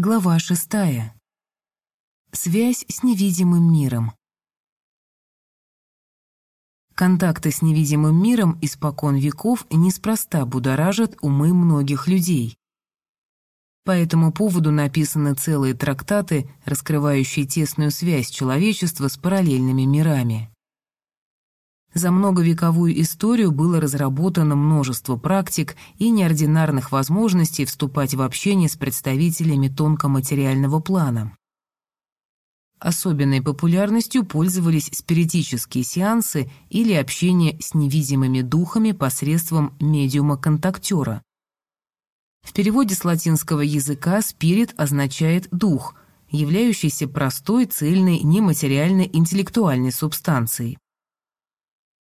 Глава шестая. Связь с невидимым миром. Контакты с невидимым миром испокон веков неспроста будоражат умы многих людей. По этому поводу написаны целые трактаты, раскрывающие тесную связь человечества с параллельными мирами. За многовековую историю было разработано множество практик и неординарных возможностей вступать в общение с представителями тонкоматериального плана. Особенной популярностью пользовались спиритические сеансы или общение с невидимыми духами посредством медиума-контактера. В переводе с латинского языка «спирит» означает «дух», являющийся простой, цельной, нематериальной интеллектуальной субстанцией.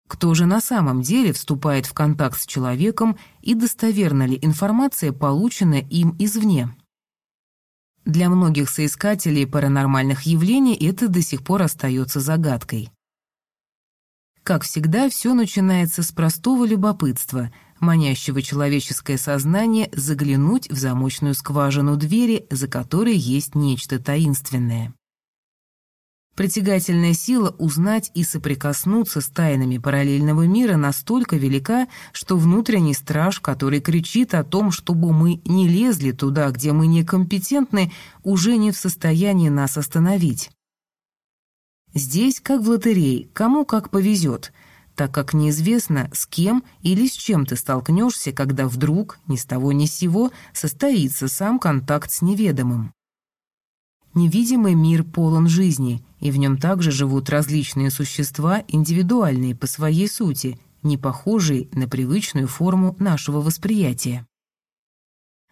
Кто же на самом деле вступает в контакт с человеком и достоверна ли информация, полученная им извне? Для многих соискателей паранормальных явлений это до сих пор остается загадкой. Как всегда, все начинается с простого любопытства, манящего человеческое сознание заглянуть в замочную скважину двери, за которой есть нечто таинственное. Притягательная сила узнать и соприкоснуться с тайнами параллельного мира настолько велика, что внутренний страж, который кричит о том, чтобы мы не лезли туда, где мы некомпетентны, уже не в состоянии нас остановить. Здесь, как в лотерее, кому как повезет, так как неизвестно, с кем или с чем ты столкнешься, когда вдруг, ни с того ни с сего, состоится сам контакт с неведомым. Невидимый мир полон жизни, и в нем также живут различные существа, индивидуальные по своей сути, не похожие на привычную форму нашего восприятия.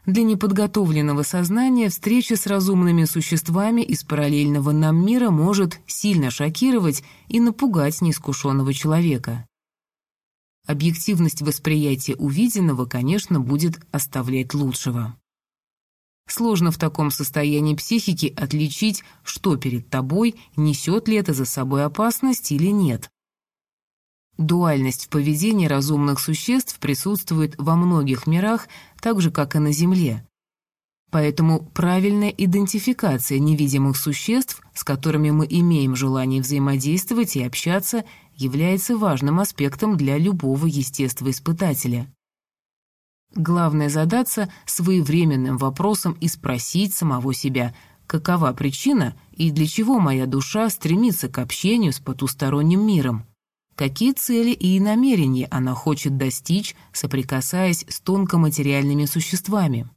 Для неподготовленного сознания встреча с разумными существами из параллельного нам мира может сильно шокировать и напугать неискушенного человека. Объективность восприятия увиденного, конечно, будет оставлять лучшего. Сложно в таком состоянии психики отличить, что перед тобой, несет ли это за собой опасность или нет. Дуальность в поведении разумных существ присутствует во многих мирах, так же, как и на Земле. Поэтому правильная идентификация невидимых существ, с которыми мы имеем желание взаимодействовать и общаться, является важным аспектом для любого естествоиспытателя. Главное задаться своевременным вопросом и спросить самого себя, какова причина и для чего моя душа стремится к общению с потусторонним миром. Какие цели и намерения она хочет достичь, соприкасаясь с тонкоматериальными существами?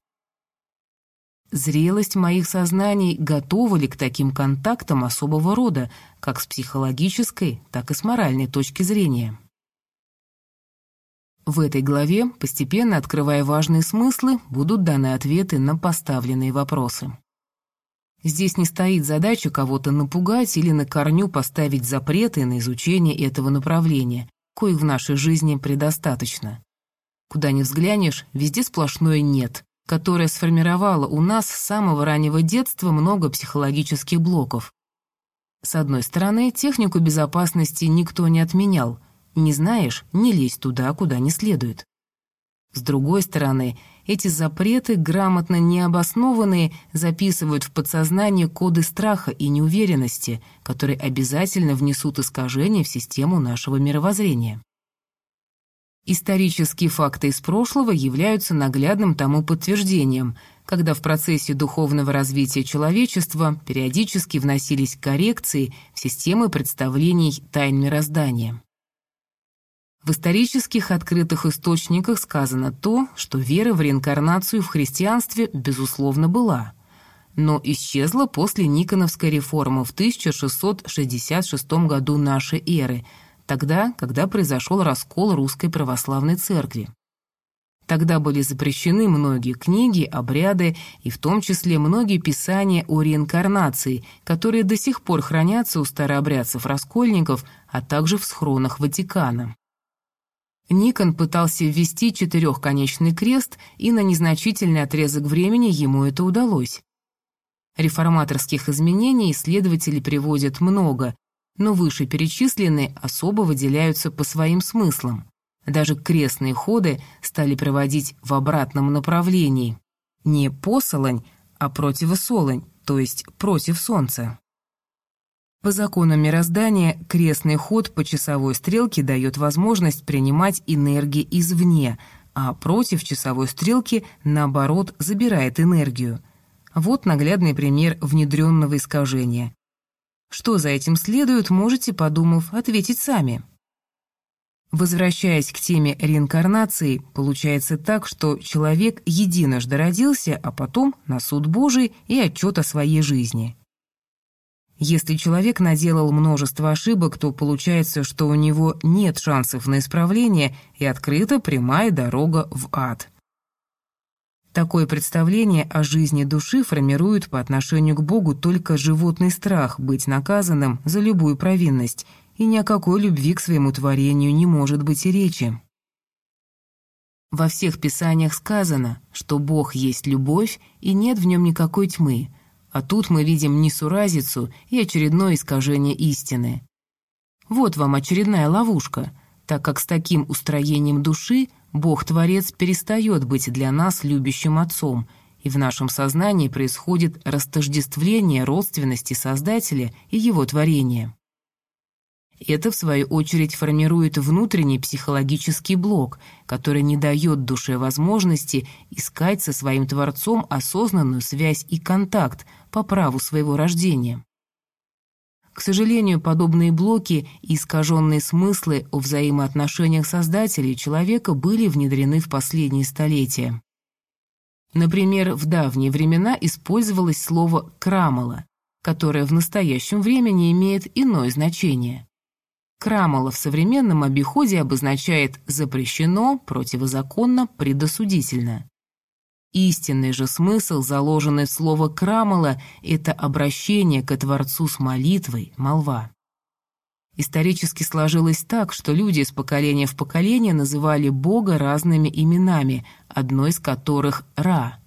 Зрелость моих сознаний готова ли к таким контактам особого рода, как с психологической, так и с моральной точки зрения? В этой главе, постепенно открывая важные смыслы, будут даны ответы на поставленные вопросы. Здесь не стоит задача кого-то напугать или на корню поставить запреты на изучение этого направления, коих в нашей жизни предостаточно. Куда ни взглянешь, везде сплошное «нет», которое сформировало у нас с самого раннего детства много психологических блоков. С одной стороны, технику безопасности никто не отменял – не знаешь — не лезь туда, куда не следует. С другой стороны, эти запреты, грамотно необоснованные, записывают в подсознание коды страха и неуверенности, которые обязательно внесут искажения в систему нашего мировоззрения. Исторические факты из прошлого являются наглядным тому подтверждением, когда в процессе духовного развития человечества периодически вносились коррекции в системы представлений тайн мироздания. В исторических открытых источниках сказано то, что вера в реинкарнацию в христианстве, безусловно, была, но исчезла после Никоновской реформы в 1666 году нашей эры, тогда, когда произошел раскол Русской Православной Церкви. Тогда были запрещены многие книги, обряды и в том числе многие писания о реинкарнации, которые до сих пор хранятся у старообрядцев-раскольников, а также в схронах Ватикана. Никон пытался ввести четырехконечный крест, и на незначительный отрезок времени ему это удалось. Реформаторских изменений исследователи приводят много, но вышеперечисленные особо выделяются по своим смыслам. Даже крестные ходы стали проводить в обратном направлении. Не посолонь, а противосолонь, то есть против Солнца. По законам мироздания крестный ход по часовой стрелке дает возможность принимать энергии извне, а против часовой стрелки, наоборот, забирает энергию. Вот наглядный пример внедренного искажения. Что за этим следует, можете, подумав, ответить сами. Возвращаясь к теме реинкарнации, получается так, что человек единожды родился, а потом на суд Божий и отчет о своей жизни. Если человек наделал множество ошибок, то получается, что у него нет шансов на исправление и открыта прямая дорога в ад. Такое представление о жизни души формирует по отношению к Богу только животный страх быть наказанным за любую провинность, и ни о какой любви к своему творению не может быть и речи. Во всех писаниях сказано, что Бог есть любовь и нет в нем никакой тьмы – а тут мы видим несуразицу и очередное искажение истины. Вот вам очередная ловушка, так как с таким устроением души Бог-творец перестает быть для нас любящим отцом, и в нашем сознании происходит растождествление родственности Создателя и его творения. Это, в свою очередь, формирует внутренний психологический блок, который не дает душе возможности искать со своим Творцом осознанную связь и контакт по праву своего рождения. К сожалению, подобные блоки и искаженные смыслы о взаимоотношениях Создателя и человека были внедрены в последние столетия. Например, в давние времена использовалось слово «крамола», которое в настоящем времени имеет иное значение. Крамола в современном обиходе обозначает «запрещено», «противозаконно», «предосудительно». Истинный же смысл, заложенный в слово «крамола», это обращение к Творцу с молитвой, молва. Исторически сложилось так, что люди из поколения в поколение называли Бога разными именами, одно из которых «Ра».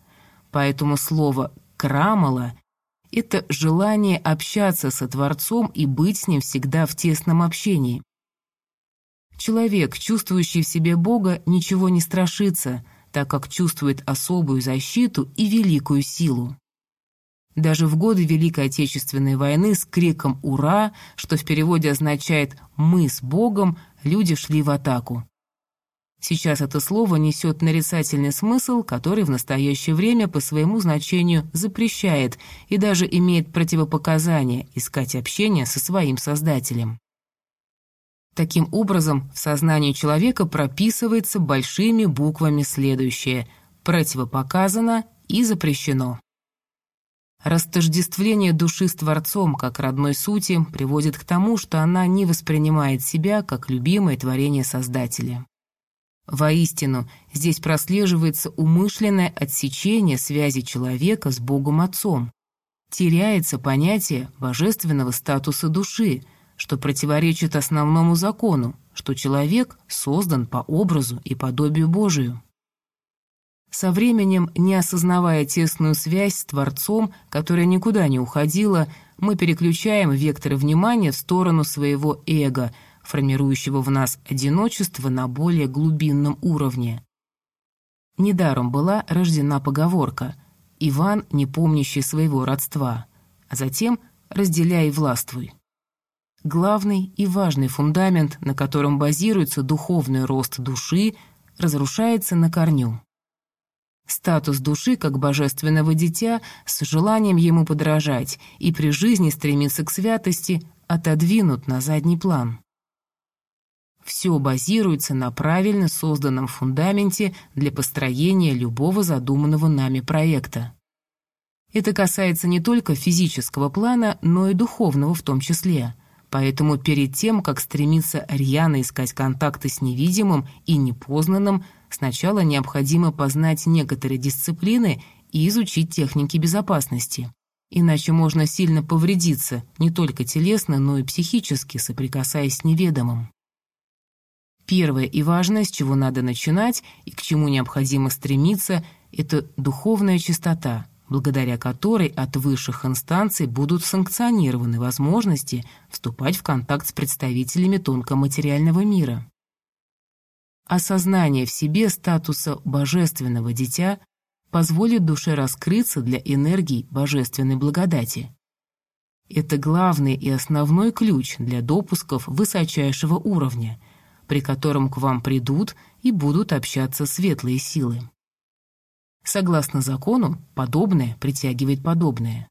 Поэтому слово «крамола» — это желание общаться со Творцом и быть с Ним всегда в тесном общении. Человек, чувствующий в себе Бога, ничего не страшится — так как чувствует особую защиту и великую силу. Даже в годы Великой Отечественной войны с криком «Ура!», что в переводе означает «Мы с Богом», люди шли в атаку. Сейчас это слово несет нарицательный смысл, который в настоящее время по своему значению запрещает и даже имеет противопоказание искать общение со своим Создателем. Таким образом, в сознании человека прописывается большими буквами следующее «противопоказано» и «запрещено». Растождествление души с Творцом как родной сути приводит к тому, что она не воспринимает себя как любимое творение Создателя. Воистину, здесь прослеживается умышленное отсечение связи человека с Богом Отцом. Теряется понятие божественного статуса души – что противоречит основному закону, что человек создан по образу и подобию Божию. Со временем, не осознавая тесную связь с Творцом, которая никуда не уходила, мы переключаем векторы внимания в сторону своего эго, формирующего в нас одиночество на более глубинном уровне. Недаром была рождена поговорка «Иван, не помнящий своего родства», а затем «разделяй и властвуй». Главный и важный фундамент, на котором базируется духовный рост души, разрушается на корню. Статус души как божественного дитя с желанием ему подражать и при жизни стремиться к святости отодвинут на задний план. Все базируется на правильно созданном фундаменте для построения любого задуманного нами проекта. Это касается не только физического плана, но и духовного в том числе – Поэтому перед тем, как стремиться рьяно искать контакты с невидимым и непознанным, сначала необходимо познать некоторые дисциплины и изучить техники безопасности. Иначе можно сильно повредиться, не только телесно, но и психически, соприкасаясь с неведомым. Первое и важное, с чего надо начинать и к чему необходимо стремиться, это духовная чистота, благодаря которой от высших инстанций будут санкционированы возможности вступать в контакт с представителями тонкоматериального мира. Осознание в себе статуса божественного дитя позволит душе раскрыться для энергии божественной благодати. Это главный и основной ключ для допусков высочайшего уровня, при котором к вам придут и будут общаться светлые силы. Согласно закону, подобное притягивает подобное.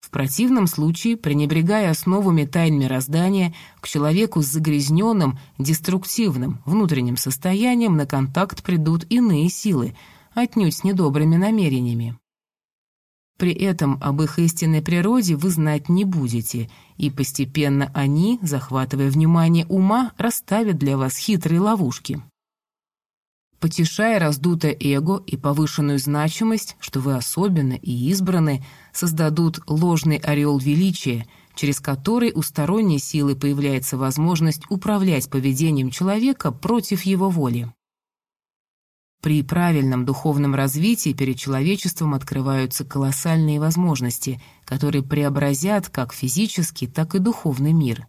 В противном случае, пренебрегая основами тайн мироздания, к человеку с загрязненным, деструктивным внутренним состоянием на контакт придут иные силы, отнюдь с недобрыми намерениями. При этом об их истинной природе вы знать не будете, и постепенно они, захватывая внимание ума, расставят для вас хитрые ловушки потешая раздутое эго и повышенную значимость, что вы особенны и избраны, создадут ложный ореол величия, через который у сторонней силы появляется возможность управлять поведением человека против его воли. При правильном духовном развитии перед человечеством открываются колоссальные возможности, которые преобразят как физический, так и духовный мир.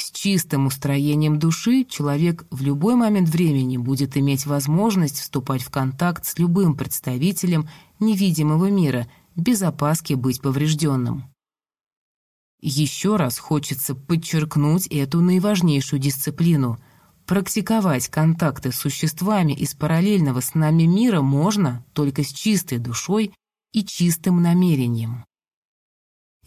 С чистым устроением души человек в любой момент времени будет иметь возможность вступать в контакт с любым представителем невидимого мира, без опаски быть поврежденным. Еще раз хочется подчеркнуть эту наиважнейшую дисциплину. Практиковать контакты с существами из параллельного с нами мира можно только с чистой душой и чистым намерением.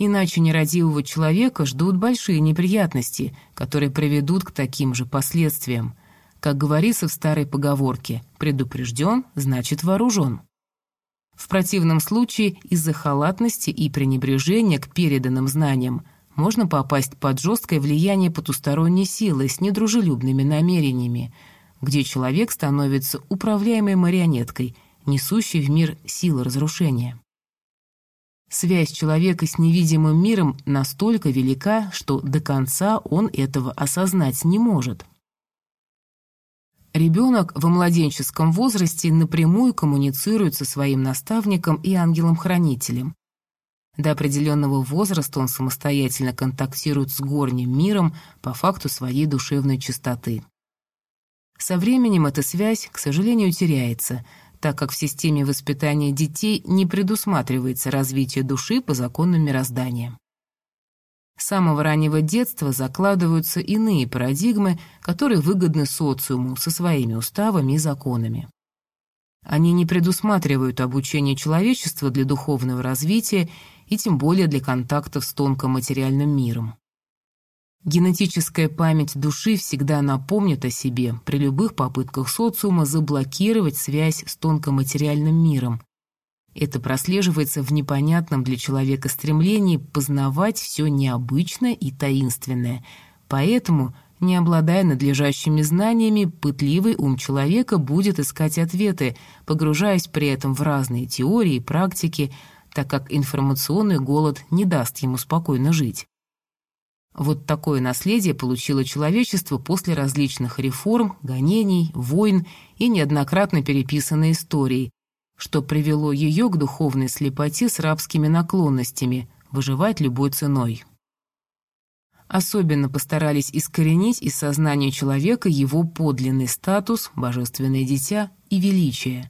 Иначе нерадивого человека ждут большие неприятности, которые приведут к таким же последствиям. Как говорится в старой поговорке «предупрежден, значит вооружен». В противном случае из-за халатности и пренебрежения к переданным знаниям можно попасть под жесткое влияние потусторонней силы с недружелюбными намерениями, где человек становится управляемой марионеткой, несущей в мир силы разрушения. Связь человека с невидимым миром настолько велика, что до конца он этого осознать не может. Ребенок в младенческом возрасте напрямую коммуницирует со своим наставником и ангелом-хранителем. До определенного возраста он самостоятельно контактирует с горним миром по факту своей душевной чистоты. Со временем эта связь, к сожалению, теряется – так как в системе воспитания детей не предусматривается развитие души по законам мироздания. С самого раннего детства закладываются иные парадигмы, которые выгодны социуму со своими уставами и законами. Они не предусматривают обучение человечества для духовного развития и тем более для контактов с тонкоматериальным миром. Генетическая память души всегда напомнит о себе при любых попытках социума заблокировать связь с тонкоматериальным миром. Это прослеживается в непонятном для человека стремлении познавать все необычное и таинственное. Поэтому, не обладая надлежащими знаниями, пытливый ум человека будет искать ответы, погружаясь при этом в разные теории и практики, так как информационный голод не даст ему спокойно жить. Вот такое наследие получило человечество после различных реформ, гонений, войн и неоднократно переписанной истории, что привело ее к духовной слепоте с рабскими наклонностями, выживать любой ценой. Особенно постарались искоренить из сознания человека его подлинный статус, божественное дитя и величие.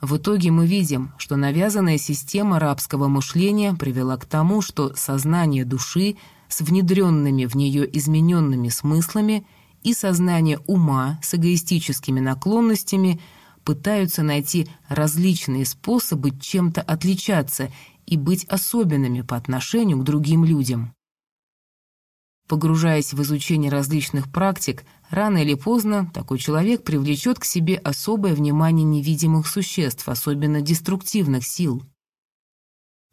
В итоге мы видим, что навязанная система рабского мышления привела к тому, что сознание души – с внедренными в нее измененными смыслами и сознание ума с эгоистическими наклонностями пытаются найти различные способы чем-то отличаться и быть особенными по отношению к другим людям. Погружаясь в изучение различных практик, рано или поздно такой человек привлечет к себе особое внимание невидимых существ, особенно деструктивных сил –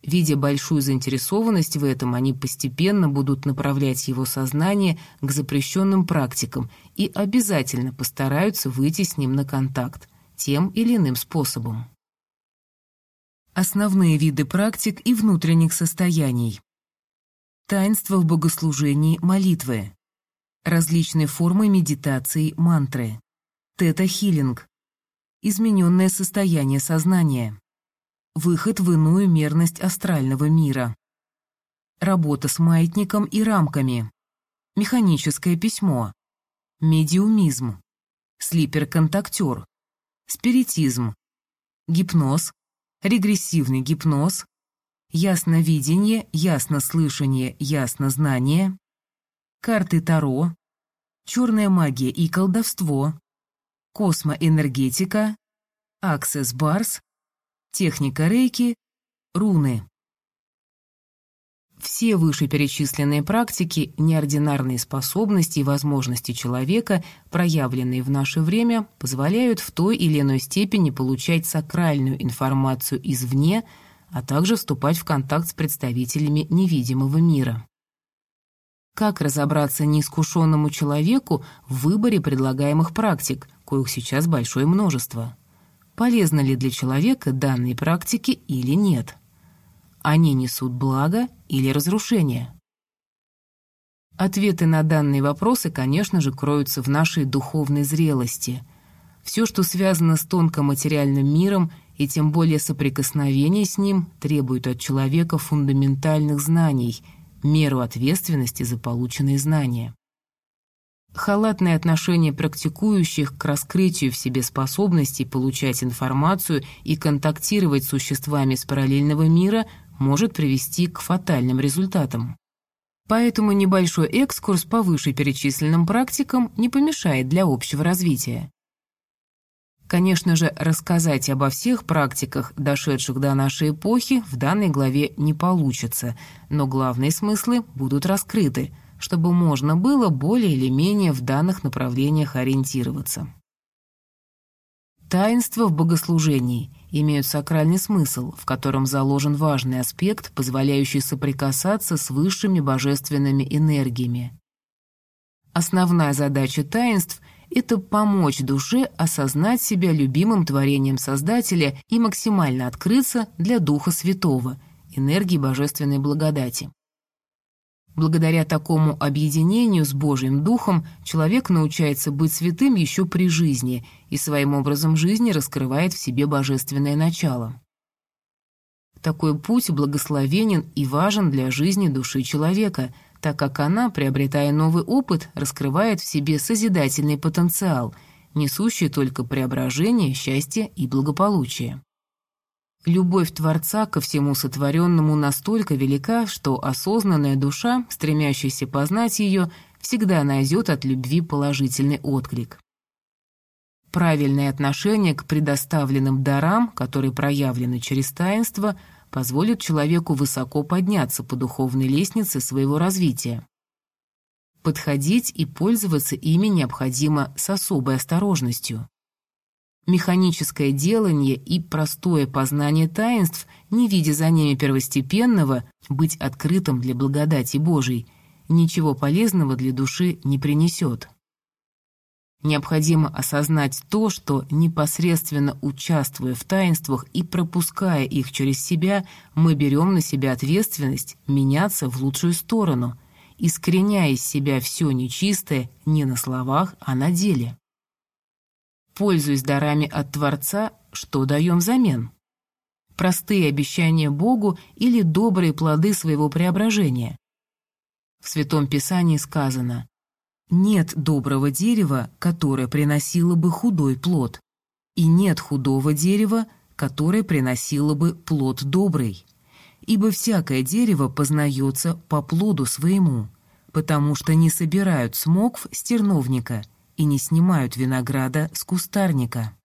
Видя большую заинтересованность в этом, они постепенно будут направлять его сознание к запрещенным практикам и обязательно постараются выйти с ним на контакт тем или иным способом. Основные виды практик и внутренних состояний. Таинство в богослужении молитвы. Различные формы медитации мантры. Тета-хиллинг. Измененное состояние сознания Выход в иную мерность астрального мира. Работа с маятником и рамками. Механическое письмо. Медиумизм. Слипер-контактер. Спиритизм. гипноз, регрессивный гипноз, ясновидение, яснослышание, яснознание, карты Таро, черная магия и колдовство, космоэнергетика, аксесс барс, техника рейки, руны. Все вышеперечисленные практики, неординарные способности и возможности человека, проявленные в наше время, позволяют в той или иной степени получать сакральную информацию извне, а также вступать в контакт с представителями невидимого мира. Как разобраться неискушенному человеку в выборе предлагаемых практик, коих сейчас большое множество? Полезны ли для человека данные практики или нет? Они несут благо или разрушение? Ответы на данные вопросы, конечно же, кроются в нашей духовной зрелости. Все, что связано с тонкоматериальным миром и тем более соприкосновение с ним, требует от человека фундаментальных знаний, меру ответственности за полученные знания. Халатное отношение практикующих к раскрытию в себе способностей получать информацию и контактировать с существами с параллельного мира может привести к фатальным результатам. Поэтому небольшой экскурс по вышеперечисленным практикам не помешает для общего развития. Конечно же, рассказать обо всех практиках, дошедших до нашей эпохи, в данной главе не получится, но главные смыслы будут раскрыты, чтобы можно было более или менее в данных направлениях ориентироваться. Таинства в богослужении имеют сакральный смысл, в котором заложен важный аспект, позволяющий соприкасаться с высшими божественными энергиями. Основная задача таинств — это помочь душе осознать себя любимым творением Создателя и максимально открыться для Духа Святого, энергии божественной благодати. Благодаря такому объединению с Божьим Духом человек научается быть святым еще при жизни и своим образом жизни раскрывает в себе божественное начало. Такой путь благословенен и важен для жизни души человека, так как она, приобретая новый опыт, раскрывает в себе созидательный потенциал, несущий только преображение, счастье и благополучие. Любовь Творца ко всему сотворенному настолько велика, что осознанная душа, стремящаяся познать ее, всегда найдет от любви положительный отклик. Правильное отношение к предоставленным дарам, которые проявлены через таинство, позволит человеку высоко подняться по духовной лестнице своего развития. Подходить и пользоваться ими необходимо с особой осторожностью. Механическое делание и простое познание таинств, не видя за ними первостепенного, быть открытым для благодати Божией, ничего полезного для души не принесет. Необходимо осознать то, что, непосредственно участвуя в таинствах и пропуская их через себя, мы берем на себя ответственность меняться в лучшую сторону, искореняя из себя все нечистое не на словах, а на деле. Пользуясь дарами от Творца, что даем взамен? Простые обещания Богу или добрые плоды своего преображения? В Святом Писании сказано «Нет доброго дерева, которое приносило бы худой плод, и нет худого дерева, которое приносило бы плод добрый. Ибо всякое дерево познается по плоду своему, потому что не собирают смокв с терновника, и не снимают винограда с кустарника.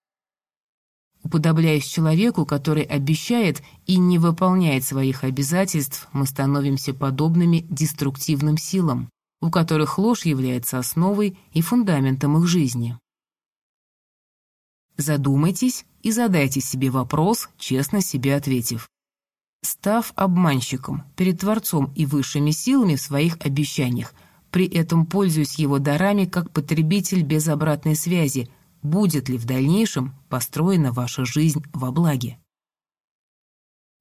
Уподобляясь человеку, который обещает и не выполняет своих обязательств, мы становимся подобными деструктивным силам, у которых ложь является основой и фундаментом их жизни. Задумайтесь и задайте себе вопрос, честно себе ответив. Став обманщиком перед Творцом и высшими силами в своих обещаниях – при этом пользуюсь его дарами как потребитель без обратной связи, будет ли в дальнейшем построена ваша жизнь во благе.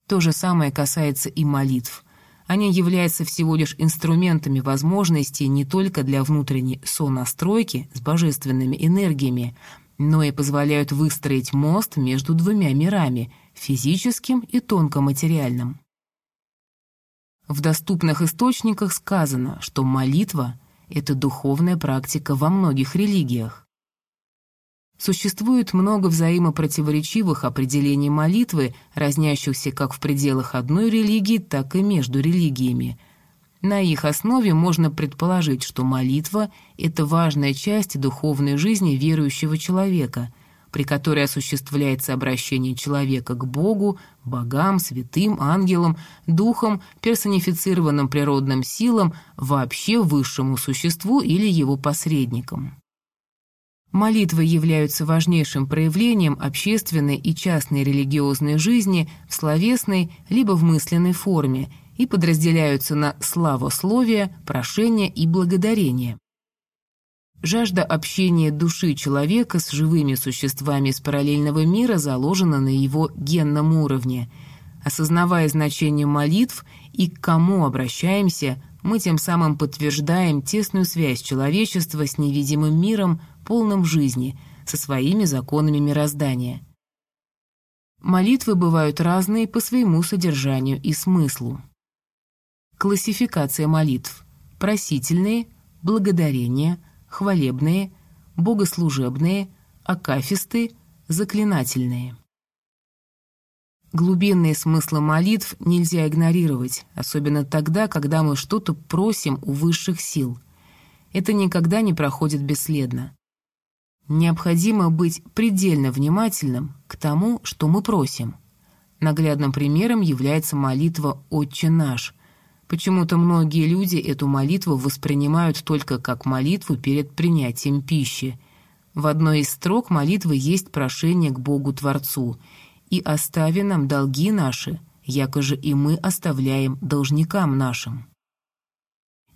То же самое касается и молитв. Они являются всего лишь инструментами возможностей не только для внутренней сонастройки с божественными энергиями, но и позволяют выстроить мост между двумя мирами – физическим и тонкоматериальным. В доступных источниках сказано, что молитва — это духовная практика во многих религиях. Существует много взаимопротиворечивых определений молитвы, разнящихся как в пределах одной религии, так и между религиями. На их основе можно предположить, что молитва — это важная часть духовной жизни верующего человека, при которой осуществляется обращение человека к Богу, богам, святым, ангелам, духам, персонифицированным природным силам, вообще высшему существу или его посредникам. Молитвы являются важнейшим проявлением общественной и частной религиозной жизни в словесной либо в мысленной форме и подразделяются на славословие, прошение и благодарение. Жажда общения души человека с живыми существами из параллельного мира заложена на его генном уровне. Осознавая значение молитв и к кому обращаемся, мы тем самым подтверждаем тесную связь человечества с невидимым миром, полным жизни, со своими законами мироздания. Молитвы бывают разные по своему содержанию и смыслу. Классификация молитв. Просительные, благодарения, хвалебные, богослужебные, акафисты, заклинательные. Глубинные смыслы молитв нельзя игнорировать, особенно тогда, когда мы что-то просим у высших сил. Это никогда не проходит бесследно. Необходимо быть предельно внимательным к тому, что мы просим. Наглядным примером является молитва «Отче наш». Почему-то многие люди эту молитву воспринимают только как молитву перед принятием пищи. В одной из строк молитвы есть прошение к Богу-Творцу «И остави нам долги наши, якоже и мы оставляем должникам нашим».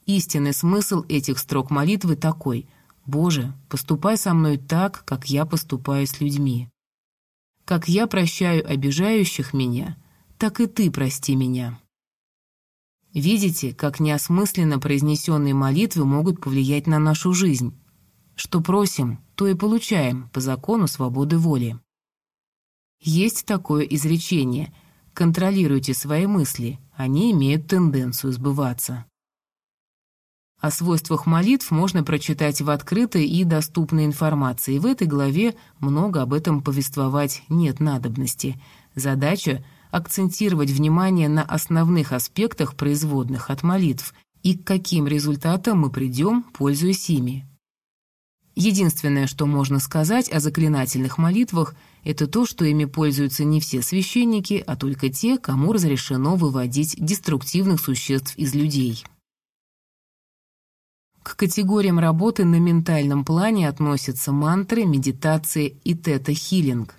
Истинный смысл этих строк молитвы такой – Боже, поступай со мной так, как я поступаю с людьми. Как я прощаю обижающих меня, так и ты прости меня. Видите, как неосмысленно произнесенные молитвы могут повлиять на нашу жизнь. Что просим, то и получаем по закону свободы воли. Есть такое изречение «контролируйте свои мысли, они имеют тенденцию сбываться». О свойствах молитв можно прочитать в открытой и доступной информации. В этой главе много об этом повествовать нет надобности. Задача — акцентировать внимание на основных аспектах производных от молитв и к каким результатам мы придем, пользуясь ими. Единственное, что можно сказать о заклинательных молитвах, это то, что ими пользуются не все священники, а только те, кому разрешено выводить деструктивных существ из людей. К категориям работы на ментальном плане относятся мантры, медитации и тета-хилинг.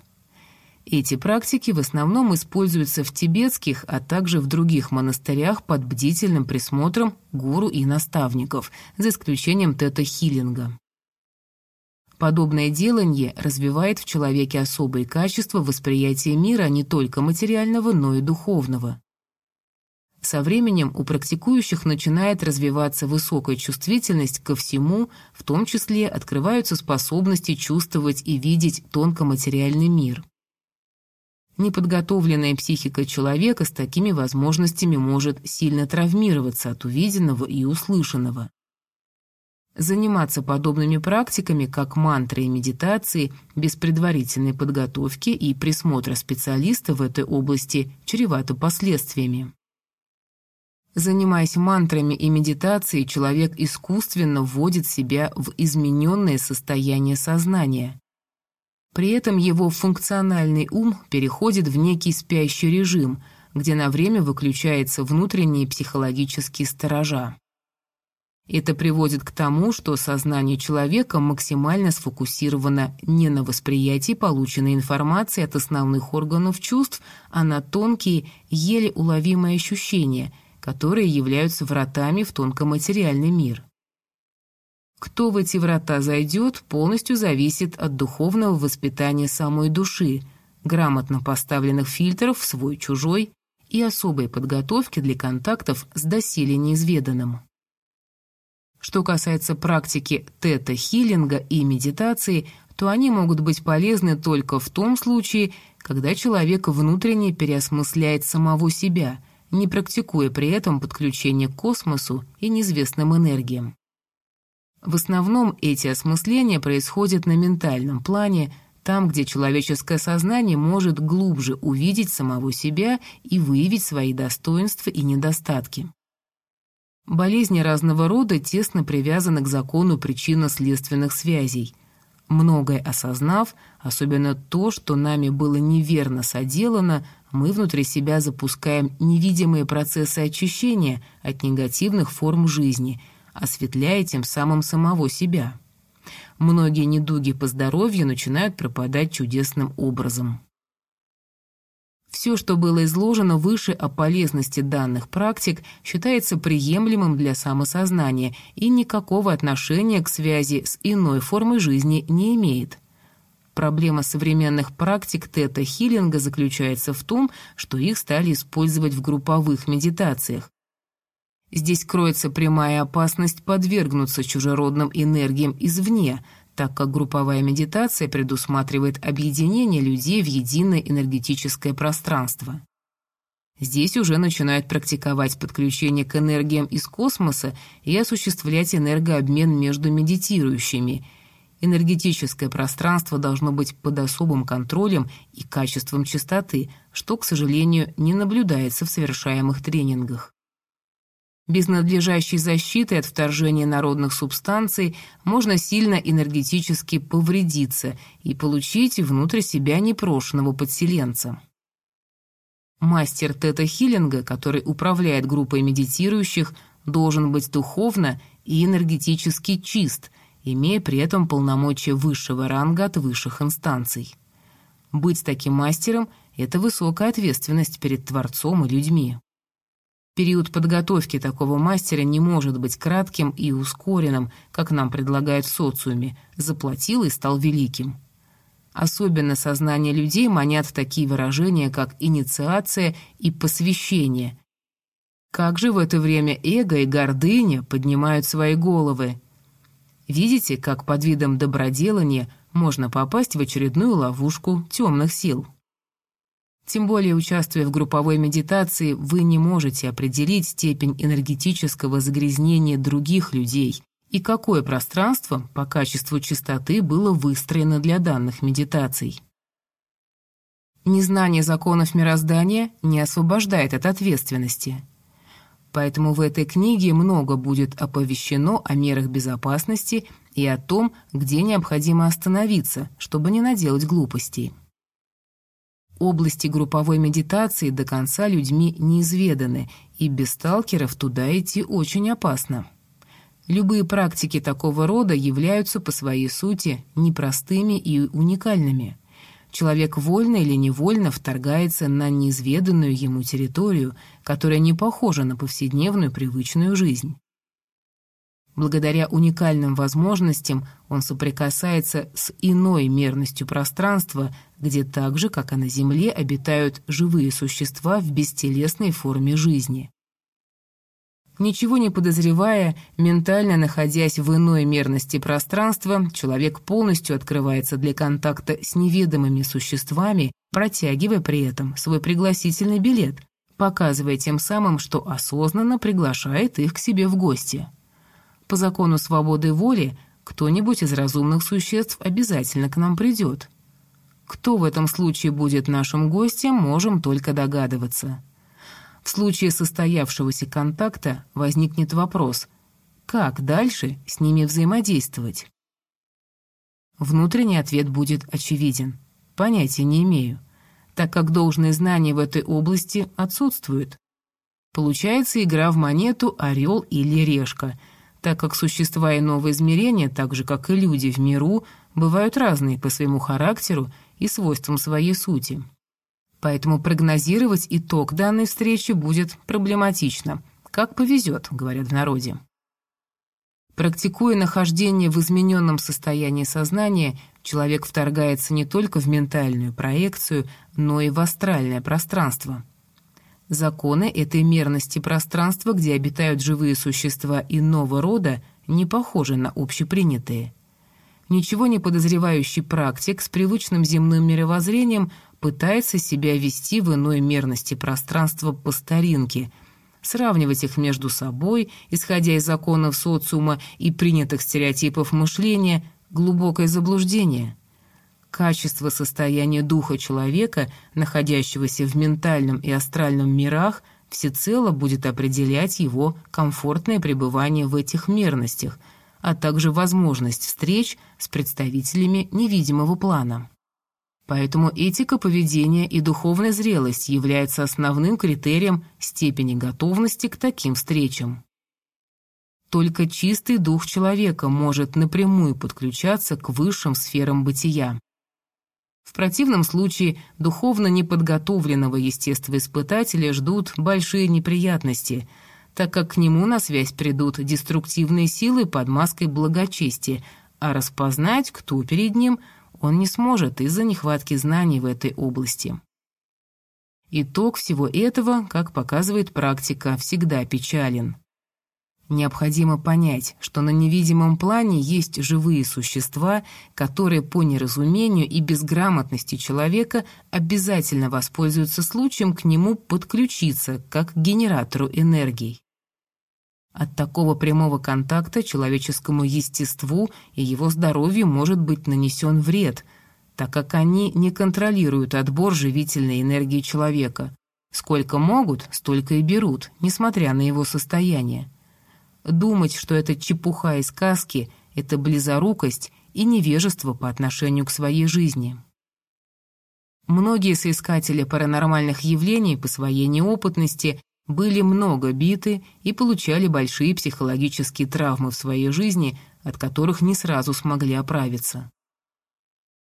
Эти практики в основном используются в тибетских, а также в других монастырях под бдительным присмотром гуру и наставников, за исключением тета-хилинга. Подобное делание развивает в человеке особые качества восприятия мира не только материального, но и духовного. Со временем у практикующих начинает развиваться высокая чувствительность ко всему, в том числе открываются способности чувствовать и видеть тонкоматериальный мир. Неподготовленная психика человека с такими возможностями может сильно травмироваться от увиденного и услышанного. Заниматься подобными практиками, как мантры и медитации, без предварительной подготовки и присмотра специалиста в этой области чревато последствиями. Занимаясь мантрами и медитацией, человек искусственно вводит себя в измененное состояние сознания. При этом его функциональный ум переходит в некий спящий режим, где на время выключаются внутренние психологические сторожа. Это приводит к тому, что сознание человека максимально сфокусировано не на восприятии полученной информации от основных органов чувств, а на тонкие, еле уловимые ощущения – которые являются вратами в тонкоматериальный мир. Кто в эти врата зайдет, полностью зависит от духовного воспитания самой души, грамотно поставленных фильтров в свой-чужой и особой подготовки для контактов с доселе неизведанным. Что касается практики тета-хиллинга и медитации, то они могут быть полезны только в том случае, когда человек внутренне переосмысляет самого себя – не практикуя при этом подключение к космосу и неизвестным энергиям. В основном эти осмысления происходят на ментальном плане, там, где человеческое сознание может глубже увидеть самого себя и выявить свои достоинства и недостатки. Болезни разного рода тесно привязаны к закону причинно-следственных связей. Многое осознав, особенно то, что нами было неверно соделано, мы внутри себя запускаем невидимые процессы очищения от негативных форм жизни, осветляя тем самым самого себя. Многие недуги по здоровью начинают пропадать чудесным образом. Все, что было изложено выше о полезности данных практик, считается приемлемым для самосознания и никакого отношения к связи с иной формой жизни не имеет. Проблема современных практик тета-хиллинга заключается в том, что их стали использовать в групповых медитациях. Здесь кроется прямая опасность подвергнуться чужеродным энергиям извне, так как групповая медитация предусматривает объединение людей в единое энергетическое пространство. Здесь уже начинают практиковать подключение к энергиям из космоса и осуществлять энергообмен между медитирующими – Энергетическое пространство должно быть под особым контролем и качеством чистоты, что, к сожалению, не наблюдается в совершаемых тренингах. Без надлежащей защиты от вторжения народных субстанций можно сильно энергетически повредиться и получить внутрь себя непрошенного подселенца. Мастер тета-хиллинга, который управляет группой медитирующих, должен быть духовно и энергетически чист – имея при этом полномочия высшего ранга от высших инстанций. Быть таким мастером — это высокая ответственность перед Творцом и людьми. Период подготовки такого мастера не может быть кратким и ускоренным, как нам предлагают в социуме, заплатил и стал великим. Особенно сознание людей манят такие выражения, как инициация и посвящение. Как же в это время эго и гордыня поднимают свои головы? Видите, как под видом доброделания можно попасть в очередную ловушку темных сил? Тем более, участвуя в групповой медитации, вы не можете определить степень энергетического загрязнения других людей и какое пространство по качеству чистоты было выстроено для данных медитаций. Незнание законов мироздания не освобождает от ответственности – Поэтому в этой книге много будет оповещено о мерах безопасности и о том, где необходимо остановиться, чтобы не наделать глупостей. Области групповой медитации до конца людьми неизведаны, и без сталкеров туда идти очень опасно. Любые практики такого рода являются по своей сути непростыми и уникальными – Человек вольно или невольно вторгается на неизведанную ему территорию, которая не похожа на повседневную привычную жизнь. Благодаря уникальным возможностям он соприкасается с иной мерностью пространства, где так же, как и на Земле, обитают живые существа в бестелесной форме жизни. Ничего не подозревая, ментально находясь в иной мерности пространства, человек полностью открывается для контакта с неведомыми существами, протягивая при этом свой пригласительный билет, показывая тем самым, что осознанно приглашает их к себе в гости. По закону свободы воли кто-нибудь из разумных существ обязательно к нам придет. Кто в этом случае будет нашим гостем, можем только догадываться. В случае состоявшегося контакта возникнет вопрос, как дальше с ними взаимодействовать? Внутренний ответ будет очевиден. Понятия не имею, так как должные знания в этой области отсутствуют. Получается игра в монету «Орел» или «Решка», так как существа иного измерения, так же, как и люди в миру, бывают разные по своему характеру и свойствам своей сути поэтому прогнозировать итог данной встречи будет проблематично. Как повезет, говорят в народе. Практикуя нахождение в измененном состоянии сознания, человек вторгается не только в ментальную проекцию, но и в астральное пространство. Законы этой мерности пространства, где обитают живые существа иного рода, не похожи на общепринятые. Ничего не подозревающий практик с привычным земным мировоззрением пытается себя вести в иной мерности пространства по старинке, сравнивать их между собой, исходя из законов социума и принятых стереотипов мышления – глубокое заблуждение. Качество состояния духа человека, находящегося в ментальном и астральном мирах, всецело будет определять его комфортное пребывание в этих мерностях, а также возможность встреч с представителями невидимого плана. Поэтому этика поведения и духовная зрелость являются основным критерием степени готовности к таким встречам. Только чистый дух человека может напрямую подключаться к высшим сферам бытия. В противном случае духовно неподготовленного естествоиспытателя ждут большие неприятности, так как к нему на связь придут деструктивные силы под маской благочестия, а распознать, кто перед ним, он не сможет из-за нехватки знаний в этой области. Итог всего этого, как показывает практика, всегда печален. Необходимо понять, что на невидимом плане есть живые существа, которые по неразумению и безграмотности человека обязательно воспользуются случаем к нему подключиться, как к генератору энергии. От такого прямого контакта человеческому естеству и его здоровью может быть нанесен вред, так как они не контролируют отбор живительной энергии человека. Сколько могут, столько и берут, несмотря на его состояние. Думать, что это чепуха и сказки — это близорукость и невежество по отношению к своей жизни. Многие соискатели паранормальных явлений по своей неопытности были много биты и получали большие психологические травмы в своей жизни, от которых не сразу смогли оправиться.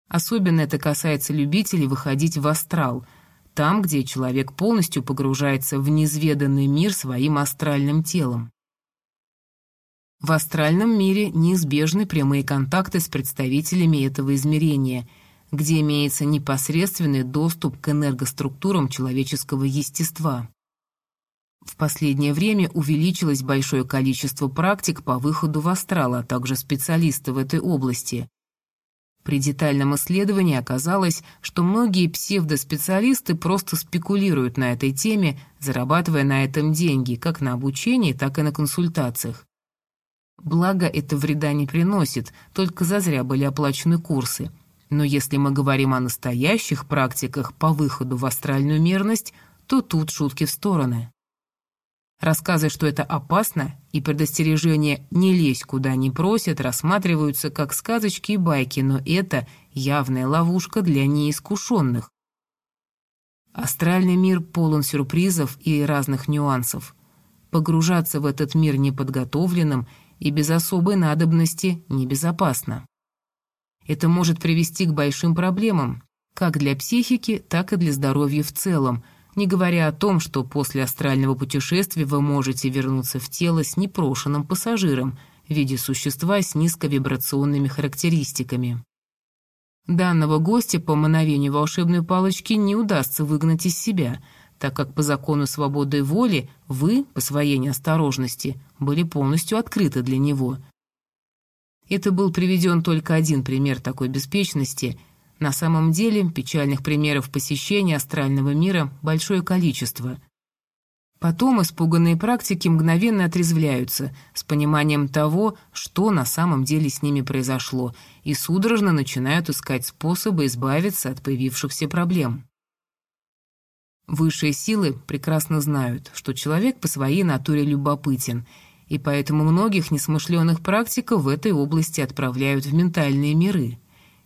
Особенно это касается любителей выходить в астрал, там, где человек полностью погружается в неизведанный мир своим астральным телом. В астральном мире неизбежны прямые контакты с представителями этого измерения, где имеется непосредственный доступ к энергоструктурам человеческого естества. В последнее время увеличилось большое количество практик по выходу в астрал, а также специалистов в этой области. При детальном исследовании оказалось, что многие псевдоспециалисты просто спекулируют на этой теме, зарабатывая на этом деньги, как на обучении, так и на консультациях. Благо, это вреда не приносит, только зазря были оплачены курсы. Но если мы говорим о настоящих практиках по выходу в астральную мерность, то тут шутки в стороны. Рассказы, что это опасно, и предостережения «не лезь куда не просят» рассматриваются как сказочки и байки, но это явная ловушка для неискушенных. Астральный мир полон сюрпризов и разных нюансов. Погружаться в этот мир неподготовленным – и без особой надобности небезопасно. Это может привести к большим проблемам, как для психики, так и для здоровья в целом, не говоря о том, что после астрального путешествия вы можете вернуться в тело с непрошенным пассажиром в виде существа с низковибрационными характеристиками. Данного гостя по мановению волшебной палочки не удастся выгнать из себя – так как по закону свободы воли вы, по своей неосторожности, были полностью открыты для него. Это был приведен только один пример такой беспечности. На самом деле печальных примеров посещения астрального мира большое количество. Потом испуганные практики мгновенно отрезвляются с пониманием того, что на самом деле с ними произошло, и судорожно начинают искать способы избавиться от появившихся проблем. Высшие силы прекрасно знают, что человек по своей натуре любопытен, и поэтому многих несмышленых практиков в этой области отправляют в ментальные миры.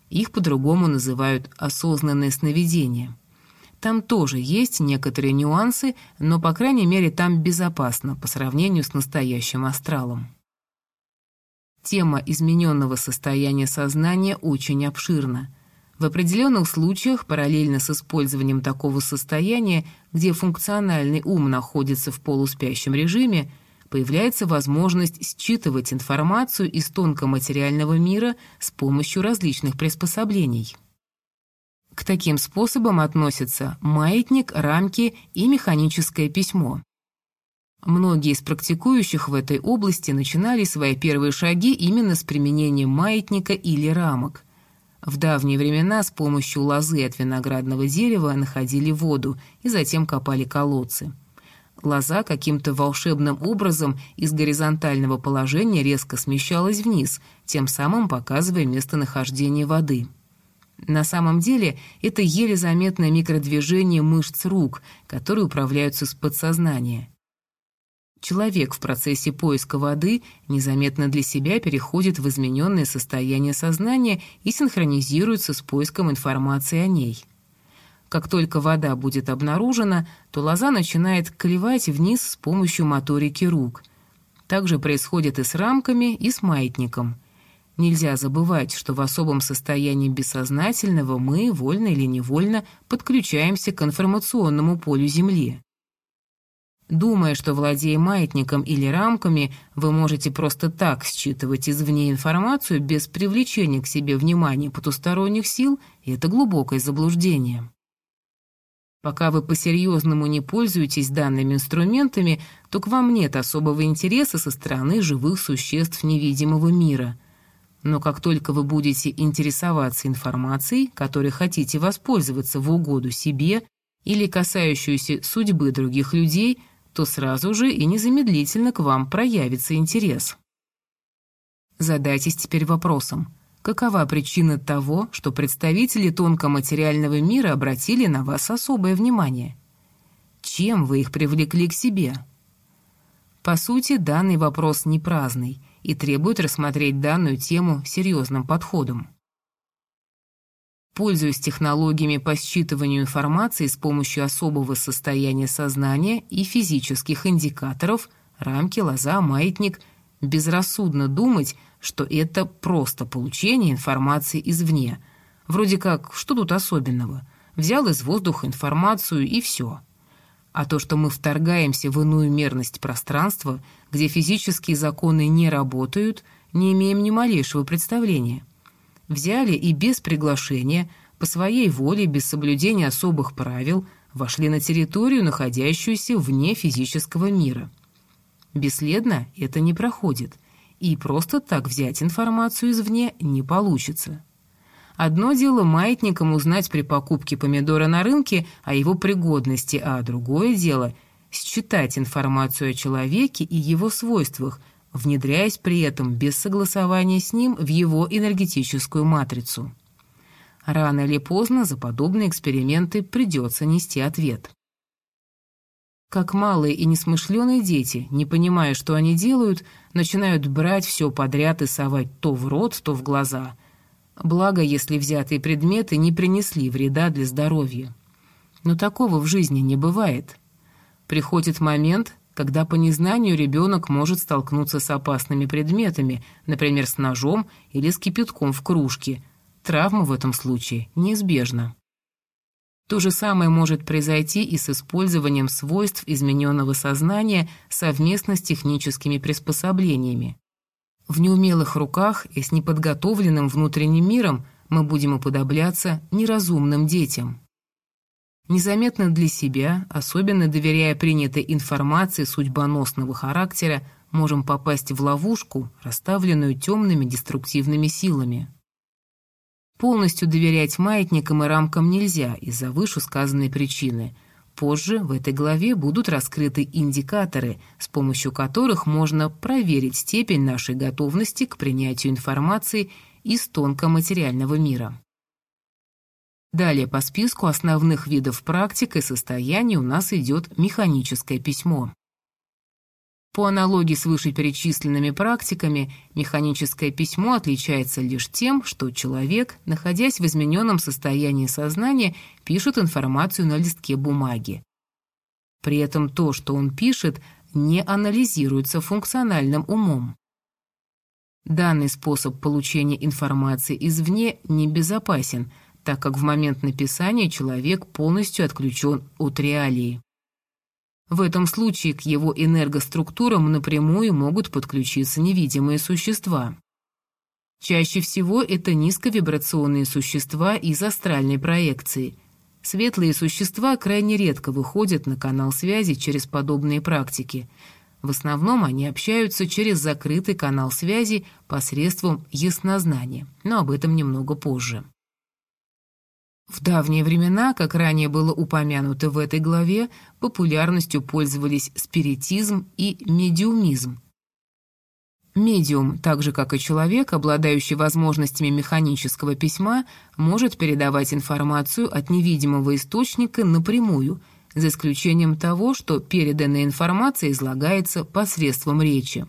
Их по-другому называют осознанное сновидение. Там тоже есть некоторые нюансы, но, по крайней мере, там безопасно по сравнению с настоящим астралом. Тема измененного состояния сознания очень обширна – в определенных случаях, параллельно с использованием такого состояния, где функциональный ум находится в полуспящем режиме, появляется возможность считывать информацию из тонкоматериального мира с помощью различных приспособлений. К таким способам относятся маятник, рамки и механическое письмо. Многие из практикующих в этой области начинали свои первые шаги именно с применением маятника или рамок – в давние времена с помощью лозы от виноградного дерева находили воду и затем копали колодцы. Лоза каким-то волшебным образом из горизонтального положения резко смещалась вниз, тем самым показывая местонахождение воды. На самом деле это еле заметное микродвижение мышц рук, которые управляются с подсознания. Человек в процессе поиска воды незаметно для себя переходит в измененное состояние сознания и синхронизируется с поиском информации о ней. Как только вода будет обнаружена, то лоза начинает клевать вниз с помощью моторики рук. Так же происходит и с рамками, и с маятником. Нельзя забывать, что в особом состоянии бессознательного мы, вольно или невольно, подключаемся к информационному полю Земли. Думая, что владея маятником или рамками, вы можете просто так считывать извне информацию без привлечения к себе внимания потусторонних сил, это глубокое заблуждение. Пока вы по-серьезному не пользуетесь данными инструментами, то к вам нет особого интереса со стороны живых существ невидимого мира. Но как только вы будете интересоваться информацией, которой хотите воспользоваться в угоду себе или касающуюся судьбы других людей, то сразу же и незамедлительно к вам проявится интерес. Задайтесь теперь вопросом – Какова причина того, что представители тонкоматериального мира обратили на вас особое внимание? Чем вы их привлекли к себе? По сути, данный вопрос не праздный и требует рассмотреть данную тему серьезным подходом. Пользуясь технологиями по считыванию информации с помощью особого состояния сознания и физических индикаторов, рамки, лоза, маятник, безрассудно думать, что это просто получение информации извне. Вроде как, что тут особенного? Взял из воздуха информацию и все. А то, что мы вторгаемся в иную мерность пространства, где физические законы не работают, не имеем ни малейшего представления. Взяли и без приглашения, по своей воле, без соблюдения особых правил, вошли на территорию, находящуюся вне физического мира. Бесследно это не проходит и просто так взять информацию извне не получится. Одно дело маятником узнать при покупке помидора на рынке о его пригодности, а другое дело — считать информацию о человеке и его свойствах, внедряясь при этом без согласования с ним в его энергетическую матрицу. Рано или поздно за подобные эксперименты придется нести ответ. Как малые и несмышленые дети, не понимая, что они делают, начинают брать все подряд и совать то в рот, то в глаза. Благо, если взятые предметы не принесли вреда для здоровья. Но такого в жизни не бывает. Приходит момент, когда по незнанию ребенок может столкнуться с опасными предметами, например, с ножом или с кипятком в кружке. Травма в этом случае неизбежна. То же самое может произойти и с использованием свойств измененного сознания совместно с техническими приспособлениями. В неумелых руках и с неподготовленным внутренним миром мы будем уподобляться неразумным детям. Незаметно для себя, особенно доверяя принятой информации судьбоносного характера, можем попасть в ловушку, расставленную темными деструктивными силами. Полностью доверять маятникам и рамкам нельзя из-за вышесказанной причины. Позже в этой главе будут раскрыты индикаторы, с помощью которых можно проверить степень нашей готовности к принятию информации из тонкоматериального мира. Далее по списку основных видов практик и состояний у нас идет механическое письмо. По аналогии с вышеперечисленными практиками, механическое письмо отличается лишь тем, что человек, находясь в измененном состоянии сознания, пишет информацию на листке бумаги. При этом то, что он пишет, не анализируется функциональным умом. Данный способ получения информации извне небезопасен, так как в момент написания человек полностью отключен от реалии. В этом случае к его энергоструктурам напрямую могут подключиться невидимые существа. Чаще всего это низковибрационные существа из астральной проекции. Светлые существа крайне редко выходят на канал связи через подобные практики. В основном они общаются через закрытый канал связи посредством яснознания, но об этом немного позже. В давние времена, как ранее было упомянуто в этой главе, популярностью пользовались спиритизм и медиумизм. Медиум, так же как и человек, обладающий возможностями механического письма, может передавать информацию от невидимого источника напрямую, за исключением того, что переданная информация излагается посредством речи.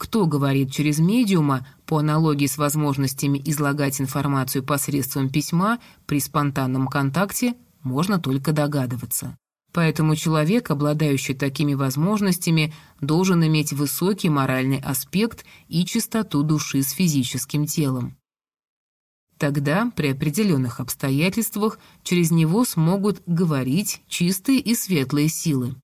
Кто говорит через медиума, по аналогии с возможностями излагать информацию посредством письма при спонтанном контакте, можно только догадываться. Поэтому человек, обладающий такими возможностями, должен иметь высокий моральный аспект и чистоту души с физическим телом. Тогда, при определенных обстоятельствах, через него смогут говорить чистые и светлые силы.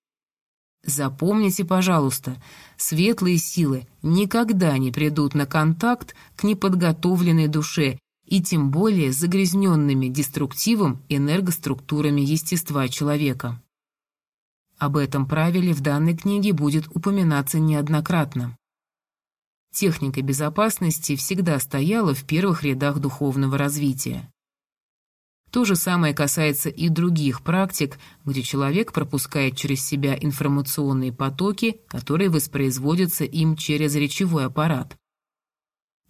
Запомните, пожалуйста, светлые силы никогда не придут на контакт к неподготовленной душе и тем более загрязненными деструктивом энергоструктурами естества человека. Об этом правиле в данной книге будет упоминаться неоднократно. Техника безопасности всегда стояла в первых рядах духовного развития. То же самое касается и других практик, где человек пропускает через себя информационные потоки, которые воспроизводятся им через речевой аппарат.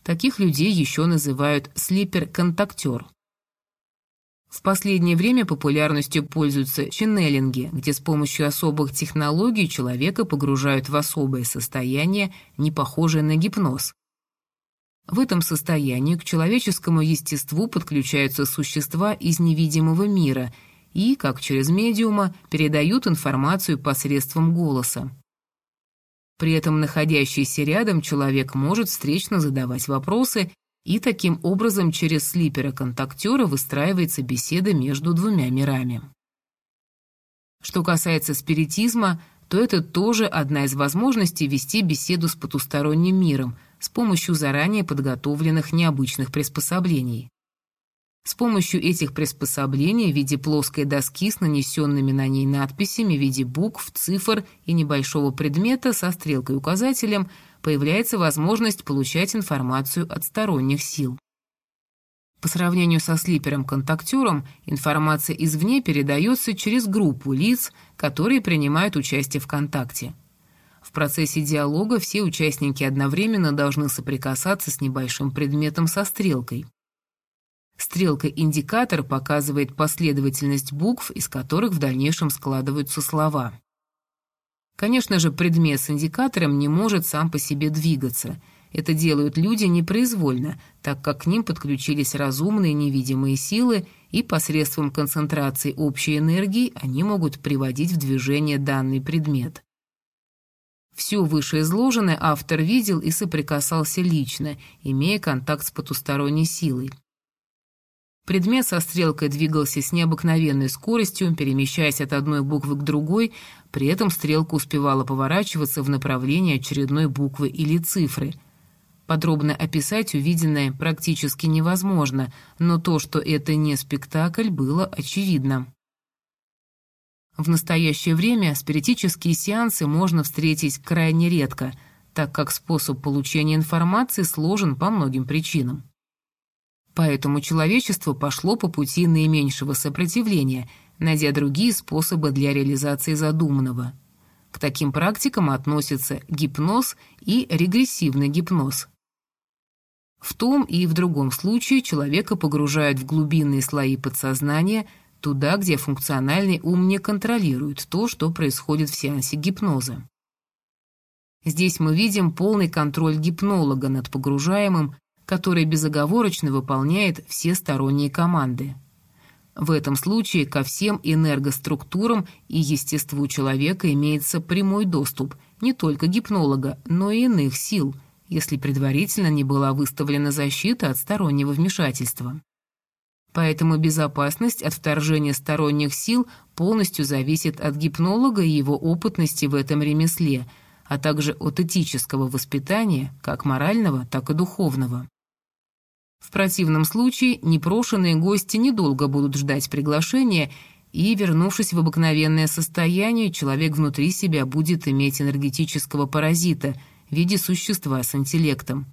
Таких людей еще называют слипер-контактер. В последнее время популярностью пользуются ченнелинги, где с помощью особых технологий человека погружают в особое состояние, не похожее на гипноз. В этом состоянии к человеческому естеству подключаются существа из невидимого мира и, как через медиума, передают информацию посредством голоса. При этом находящийся рядом человек может встречно задавать вопросы, и таким образом через слипера-контактера выстраивается беседа между двумя мирами. Что касается спиритизма, то это тоже одна из возможностей вести беседу с потусторонним миром – с помощью заранее подготовленных необычных приспособлений. С помощью этих приспособлений в виде плоской доски с нанесенными на ней надписями в виде букв, цифр и небольшого предмета со стрелкой-указателем появляется возможность получать информацию от сторонних сил. По сравнению со слипером-контактером, информация извне передается через группу лиц, которые принимают участие в контакте. В процессе диалога все участники одновременно должны соприкасаться с небольшим предметом со стрелкой. Стрелка-индикатор показывает последовательность букв, из которых в дальнейшем складываются слова. Конечно же, предмет с индикатором не может сам по себе двигаться. Это делают люди непроизвольно, так как к ним подключились разумные невидимые силы, и посредством концентрации общей энергии они могут приводить в движение данный предмет. Все вышеизложенное автор видел и соприкасался лично, имея контакт с потусторонней силой. Предмет со стрелкой двигался с необыкновенной скоростью, перемещаясь от одной буквы к другой, при этом стрелка успевала поворачиваться в направлении очередной буквы или цифры. Подробно описать увиденное практически невозможно, но то, что это не спектакль, было очевидно. В настоящее время спиритические сеансы можно встретить крайне редко, так как способ получения информации сложен по многим причинам. Поэтому человечество пошло по пути наименьшего сопротивления, найдя другие способы для реализации задуманного. К таким практикам относятся гипноз и регрессивный гипноз. В том и в другом случае человека погружают в глубинные слои подсознания – туда, где функциональный ум не контролирует то, что происходит в сеансе гипноза. Здесь мы видим полный контроль гипнолога над погружаемым, который безоговорочно выполняет все сторонние команды. В этом случае ко всем энергоструктурам и естеству человека имеется прямой доступ не только гипнолога, но и иных сил, если предварительно не была выставлена защита от стороннего вмешательства. Поэтому безопасность от вторжения сторонних сил полностью зависит от гипнолога и его опытности в этом ремесле, а также от этического воспитания, как морального, так и духовного. В противном случае непрошенные гости недолго будут ждать приглашения, и, вернувшись в обыкновенное состояние, человек внутри себя будет иметь энергетического паразита в виде существа с интеллектом.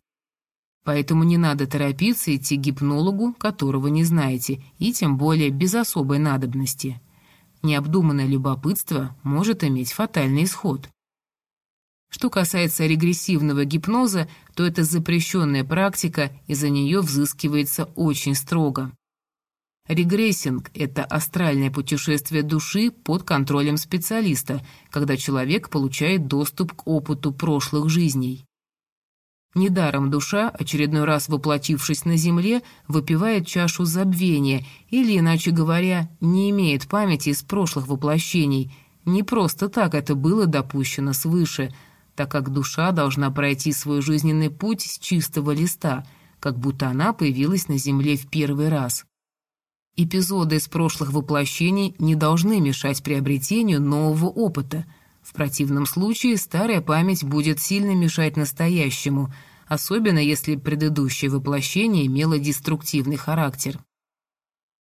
Поэтому не надо торопиться идти к гипнологу, которого не знаете, и тем более без особой надобности. Необдуманное любопытство может иметь фатальный исход. Что касается регрессивного гипноза, то это запрещенная практика, и за нее взыскивается очень строго. Регрессинг – это астральное путешествие души под контролем специалиста, когда человек получает доступ к опыту прошлых жизней. Недаром душа, очередной раз воплотившись на земле, выпивает чашу забвения, или, иначе говоря, не имеет памяти из прошлых воплощений. Не просто так это было допущено свыше – так как душа должна пройти свой жизненный путь с чистого листа, как будто она появилась на Земле в первый раз. Эпизоды из прошлых воплощений не должны мешать приобретению нового опыта. В противном случае старая память будет сильно мешать настоящему, особенно если предыдущее воплощение имело деструктивный характер.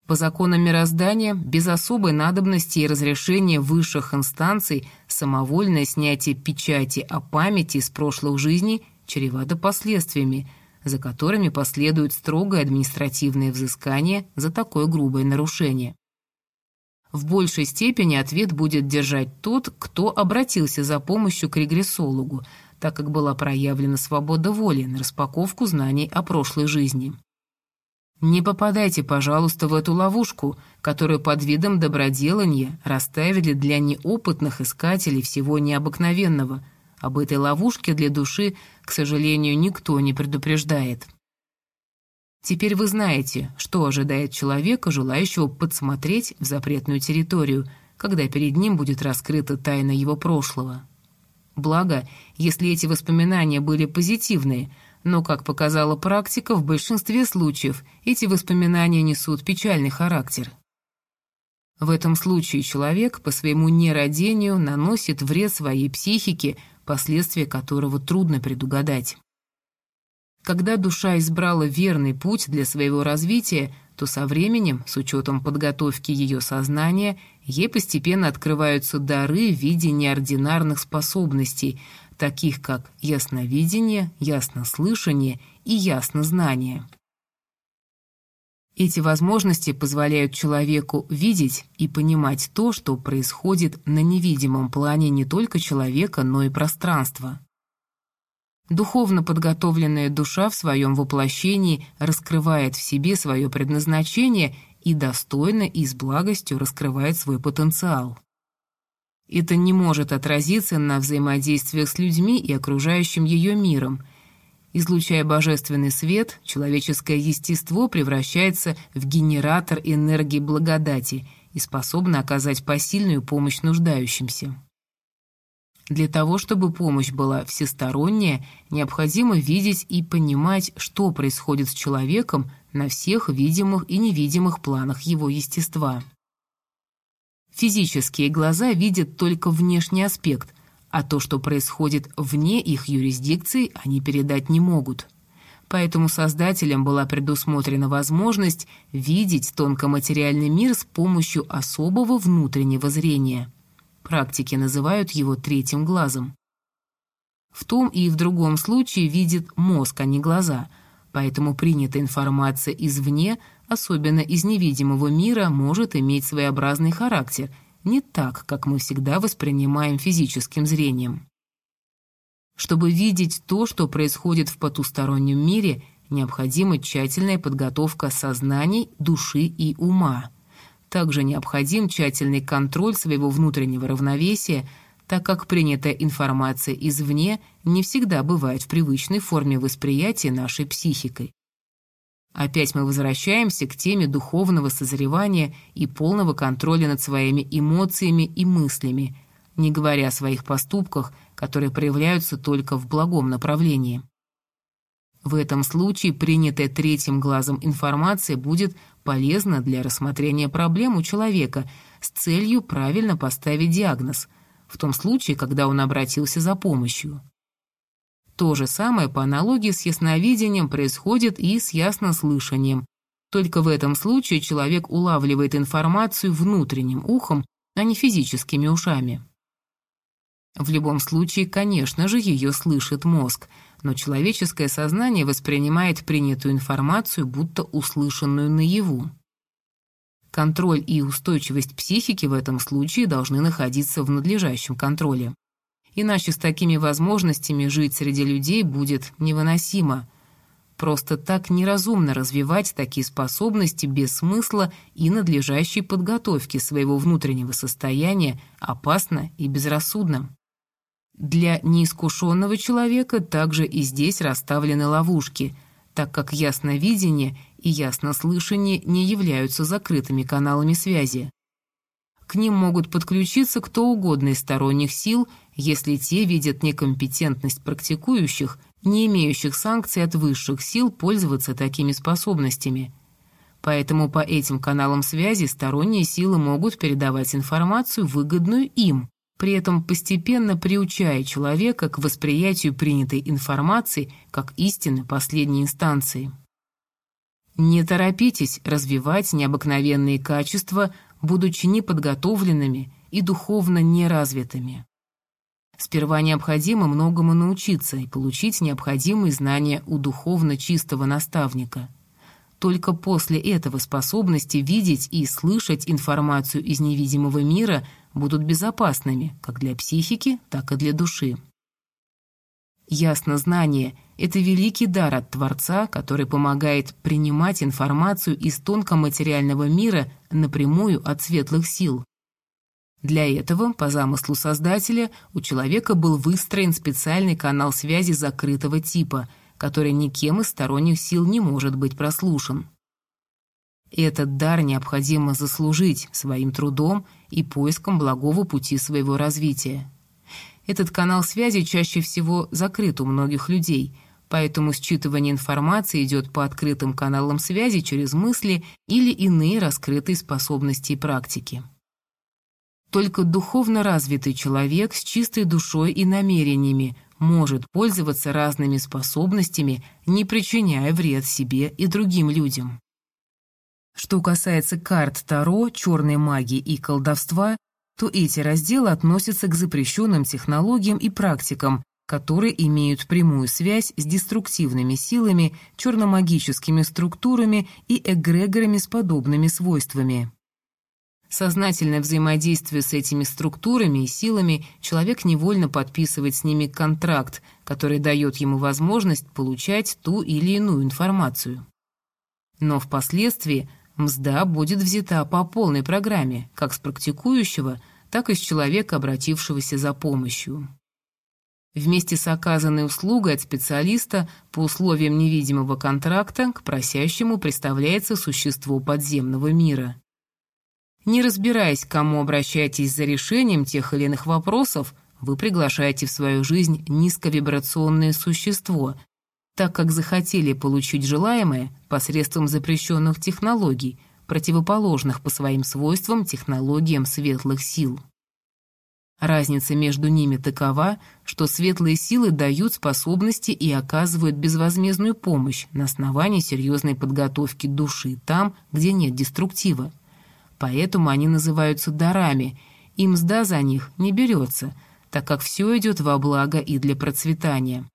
По законам мироздания, без особой надобности и разрешения высших инстанций, самовольное снятие печати о памяти из прошлых жизней чревато последствиями, за которыми последует строгое административное взыскание за такое грубое нарушение. В большей степени ответ будет держать тот, кто обратился за помощью к регрессологу, так как была проявлена свобода воли на распаковку знаний о прошлой жизни. Не попадайте, пожалуйста, в эту ловушку, которую под видом доброделания расставили для неопытных искателей всего необыкновенного. Об этой ловушке для души, к сожалению, никто не предупреждает. Теперь вы знаете, что ожидает человека, желающего подсмотреть в запретную территорию, когда перед ним будет раскрыта тайна его прошлого. Благо, если эти воспоминания были позитивные – но, как показала практика, в большинстве случаев эти воспоминания несут печальный характер. В этом случае человек по своему нерадению наносит вред своей психике, последствия которого трудно предугадать. Когда душа избрала верный путь для своего развития, то со временем, с учетом подготовки ее сознания, ей постепенно открываются дары в виде неординарных способностей, таких как ясновидение, яснослышание и яснознание. Эти возможности позволяют человеку видеть и понимать то, что происходит на невидимом плане не только человека, но и пространства. Духовно подготовленная душа в своем воплощении раскрывает в себе свое предназначение и достойно и с благостью раскрывает свой потенциал. Это не может отразиться на взаимодействиях с людьми и окружающим ее миром. Излучая божественный свет, человеческое естество превращается в генератор энергии благодати и способно оказать посильную помощь нуждающимся. Для того, чтобы помощь была всесторонняя, необходимо видеть и понимать, что происходит с человеком на всех видимых и невидимых планах его естества. Физические глаза видят только внешний аспект, а то, что происходит вне их юрисдикции, они передать не могут. Поэтому создателям была предусмотрена возможность видеть тонкоматериальный мир с помощью особого внутреннего зрения. Практики называют его третьим глазом. В том и в другом случае видит мозг, а не глаза, поэтому принятая информация извне – особенно из невидимого мира, может иметь своеобразный характер, не так, как мы всегда воспринимаем физическим зрением. Чтобы видеть то, что происходит в потустороннем мире, необходима тщательная подготовка сознаний, души и ума. Также необходим тщательный контроль своего внутреннего равновесия, так как принятая информация извне не всегда бывает в привычной форме восприятия нашей психикой. Опять мы возвращаемся к теме духовного созревания и полного контроля над своими эмоциями и мыслями, не говоря о своих поступках, которые проявляются только в благом направлении. В этом случае принятая третьим глазом информация будет полезна для рассмотрения проблем у человека с целью правильно поставить диагноз, в том случае, когда он обратился за помощью. То же самое по аналогии с ясновидением происходит и с яснослышанием. Только в этом случае человек улавливает информацию внутренним ухом, а не физическими ушами. В любом случае, конечно же, ее слышит мозг, но человеческое сознание воспринимает принятую информацию, будто услышанную наяву. Контроль и устойчивость психики в этом случае должны находиться в надлежащем контроле. Иначе с такими возможностями жить среди людей будет невыносимо. Просто так неразумно развивать такие способности без смысла и надлежащей подготовки своего внутреннего состояния опасно и безрассудно. Для неискушенного человека также и здесь расставлены ловушки, так как ясновидение и яснослышание не являются закрытыми каналами связи. К ним могут подключиться кто угодно из сторонних сил, если те видят некомпетентность практикующих, не имеющих санкций от высших сил пользоваться такими способностями. Поэтому по этим каналам связи сторонние силы могут передавать информацию, выгодную им, при этом постепенно приучая человека к восприятию принятой информации как истины последней инстанции. Не торопитесь развивать необыкновенные качества, будучи неподготовленными и духовно неразвитыми. Сперва необходимо многому научиться и получить необходимые знания у духовно чистого наставника. Только после этого способности видеть и слышать информацию из невидимого мира будут безопасными как для психики, так и для души. Ясно знание — это великий дар от Творца, который помогает принимать информацию из тонкоматериального мира напрямую от светлых сил. Для этого, по замыслу Создателя, у человека был выстроен специальный канал связи закрытого типа, который никем из сторонних сил не может быть прослушан. Этот дар необходимо заслужить своим трудом и поиском благого пути своего развития. Этот канал связи чаще всего закрыт у многих людей, поэтому считывание информации идет по открытым каналам связи через мысли или иные раскрытые способности и практики. Только духовно развитый человек с чистой душой и намерениями может пользоваться разными способностями, не причиняя вред себе и другим людям. Что касается карт Таро, черной магии и колдовства, то эти разделы относятся к запрещенным технологиям и практикам, которые имеют прямую связь с деструктивными силами, черномагическими структурами и эгрегорами с подобными свойствами. Сознательное взаимодействие с этими структурами и силами человек невольно подписывает с ними контракт, который дает ему возможность получать ту или иную информацию. Но впоследствии Мзда будет взята по полной программе, как с практикующего, так и с человека, обратившегося за помощью. Вместе с оказанной услугой от специалиста по условиям невидимого контракта к просящему представляется существо подземного мира. Не разбираясь, к кому обращаетесь за решением тех или иных вопросов, вы приглашаете в свою жизнь низковибрационное существо, так как захотели получить желаемое посредством запрещенных технологий, противоположных по своим свойствам технологиям светлых сил. Разница между ними такова, что светлые силы дают способности и оказывают безвозмездную помощь на основании серьезной подготовки души там, где нет деструктива. Поэтому они называются дарами, и мзда за них не берется, так как все идет во благо и для процветания.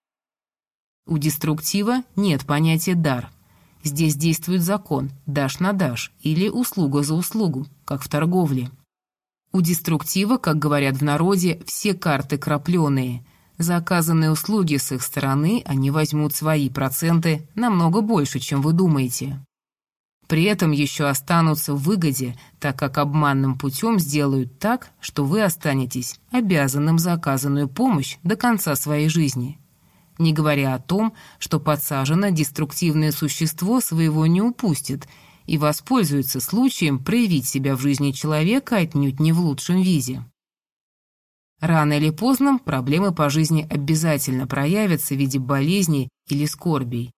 У деструктива нет понятия «дар». Здесь действует закон «дашь на дашь» или «услуга за услугу», как в торговле. У деструктива, как говорят в народе, все карты крапленые. За оказанные услуги с их стороны они возьмут свои проценты намного больше, чем вы думаете. При этом еще останутся в выгоде, так как обманным путем сделают так, что вы останетесь обязанным за оказанную помощь до конца своей жизни не говоря о том, что подсажено деструктивное существо своего не упустит и воспользуется случаем проявить себя в жизни человека отнюдь не в лучшем виде. Рано или поздно проблемы по жизни обязательно проявятся в виде болезней или скорбей.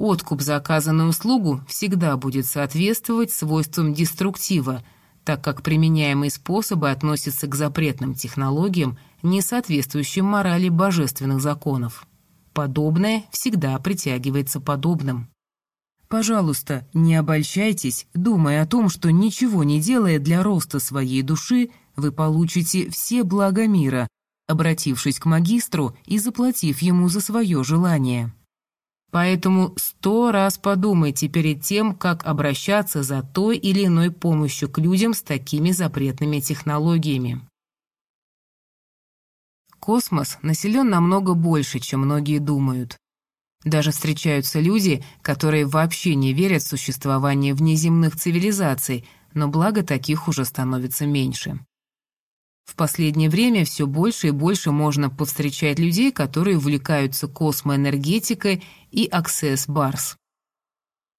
Откуп за оказанную услугу всегда будет соответствовать свойствам деструктива, так как применяемые способы относятся к запретным технологиям, не соответствующим морали божественных законов. Подобное всегда притягивается подобным. Пожалуйста, не обольщайтесь, думая о том, что ничего не делая для роста своей души, вы получите все блага мира, обратившись к магистру и заплатив ему за свое желание. Поэтому сто раз подумайте перед тем, как обращаться за той или иной помощью к людям с такими запретными технологиями. Космос населен намного больше, чем многие думают. Даже встречаются люди, которые вообще не верят в существование внеземных цивилизаций, но благо таких уже становится меньше. В последнее время все больше и больше можно повстречать людей, которые увлекаются космоэнергетикой и Access Bars.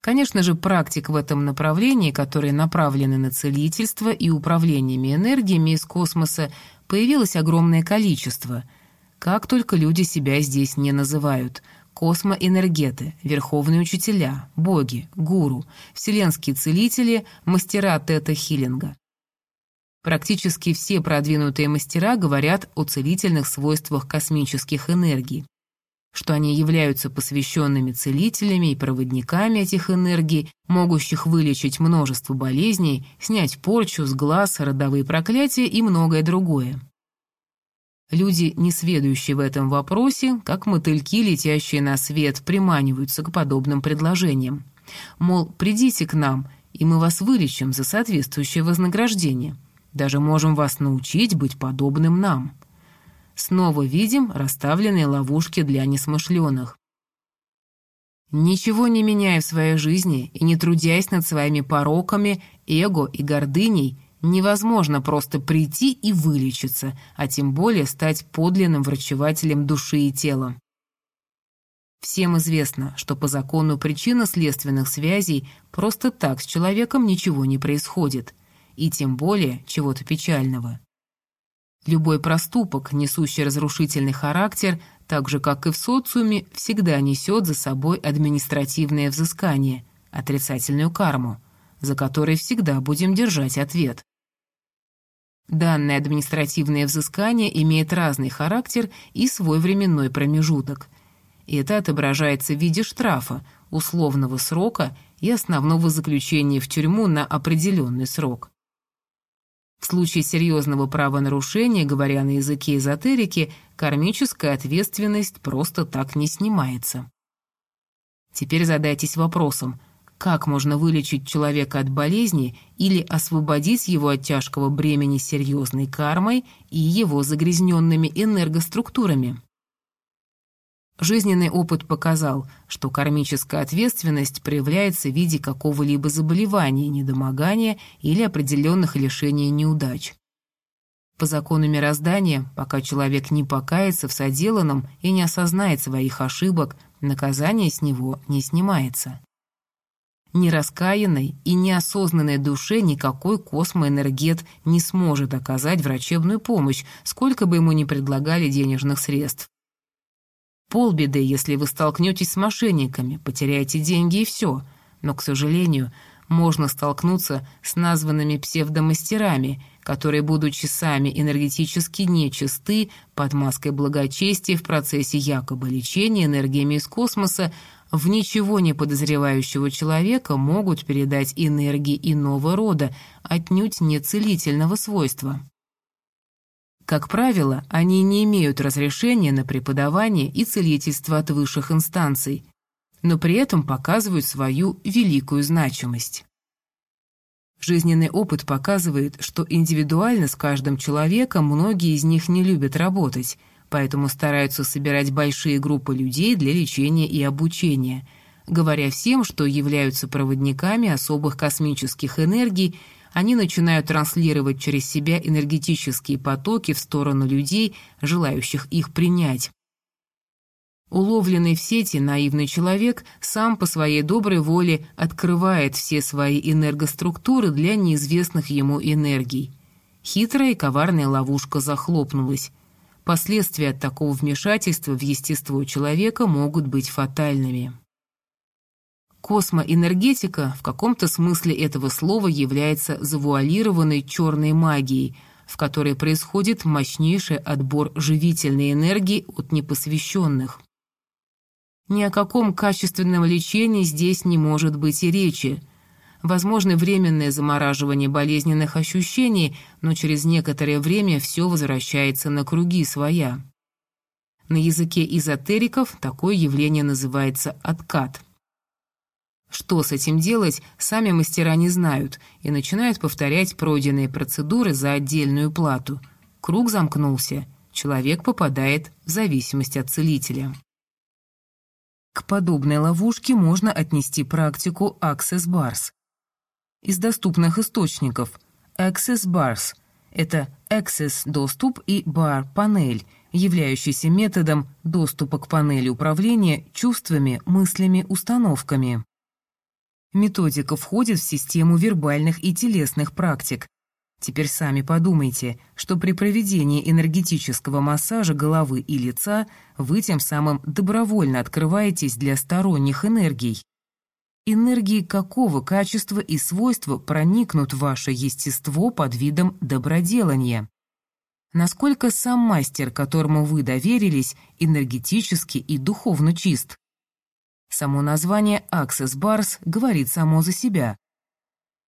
Конечно же, практик в этом направлении, которые направлены на целительство и управлениями энергиями из космоса, появилось огромное количество. Как только люди себя здесь не называют. Космоэнергеты, верховные учителя, боги, гуру, вселенские целители, мастера тета-хиллинга. Практически все продвинутые мастера говорят о целительных свойствах космических энергий, что они являются посвященными целителями и проводниками этих энергий, могущих вылечить множество болезней, снять порчу с глаз, родовые проклятия и многое другое. Люди, несведущие в этом вопросе, как мотыльки, летящие на свет, приманиваются к подобным предложениям. Мол, придите к нам, и мы вас вылечим за соответствующее вознаграждение. Даже можем вас научить быть подобным нам. Снова видим расставленные ловушки для несмышленых. Ничего не меняя в своей жизни и не трудясь над своими пороками, эго и гордыней, невозможно просто прийти и вылечиться, а тем более стать подлинным врачевателем души и тела. Всем известно, что по закону причинно-следственных связей просто так с человеком ничего не происходит – и тем более чего-то печального. Любой проступок, несущий разрушительный характер, так же, как и в социуме, всегда несет за собой административное взыскание, отрицательную карму, за которой всегда будем держать ответ. Данное административное взыскание имеет разный характер и свой временной промежуток. И это отображается в виде штрафа, условного срока и основного заключения в тюрьму на определенный срок. В случае серьезного правонарушения, говоря на языке эзотерики, кармическая ответственность просто так не снимается. Теперь задайтесь вопросом, как можно вылечить человека от болезни или освободить его от тяжкого бремени серьезной кармой и его загрязненными энергоструктурами? Жизненный опыт показал, что кармическая ответственность проявляется в виде какого-либо заболевания, недомогания или определенных лишений неудач. По закону мироздания, пока человек не покается в соделанном и не осознает своих ошибок, наказание с него не снимается. Нераскаянной и неосознанной душе никакой космоэнергет не сможет оказать врачебную помощь, сколько бы ему ни предлагали денежных средств. Полбеды, если вы столкнетесь с мошенниками, потеряете деньги и все. Но, к сожалению, можно столкнуться с названными псевдомастерами, которые, будучи сами энергетически нечисты, под маской благочестия в процессе якобы лечения энергиями из космоса, в ничего не подозревающего человека могут передать энергии иного рода, отнюдь не целительного свойства. Как правило, они не имеют разрешения на преподавание и целительство от высших инстанций, но при этом показывают свою великую значимость. Жизненный опыт показывает, что индивидуально с каждым человеком многие из них не любят работать, поэтому стараются собирать большие группы людей для лечения и обучения, говоря всем, что являются проводниками особых космических энергий они начинают транслировать через себя энергетические потоки в сторону людей, желающих их принять. Уловленный в сети наивный человек сам по своей доброй воле открывает все свои энергоструктуры для неизвестных ему энергий. Хитрая и коварная ловушка захлопнулась. Последствия от такого вмешательства в естество человека могут быть фатальными. Космоэнергетика в каком-то смысле этого слова является завуалированной черной магией, в которой происходит мощнейший отбор живительной энергии от непосвященных. Ни о каком качественном лечении здесь не может быть и речи. Возможно временное замораживание болезненных ощущений, но через некоторое время все возвращается на круги своя. На языке эзотериков такое явление называется откат. Что с этим делать, сами мастера не знают и начинают повторять пройденные процедуры за отдельную плату. Круг замкнулся, человек попадает в зависимость от целителя. К подобной ловушке можно отнести практику Access Bars. Из доступных источников Access Bars – это Access – доступ и Bar – панель, являющийся методом доступа к панели управления чувствами, мыслями, установками. Методика входит в систему вербальных и телесных практик, Теперь сами подумайте, что при проведении энергетического массажа головы и лица вы тем самым добровольно открываетесь для сторонних энергий. Энергии какого качества и свойства проникнут в ваше естество под видом доброделания? Насколько сам мастер, которому вы доверились, энергетически и духовно чист? Само название Access Bars говорит само за себя.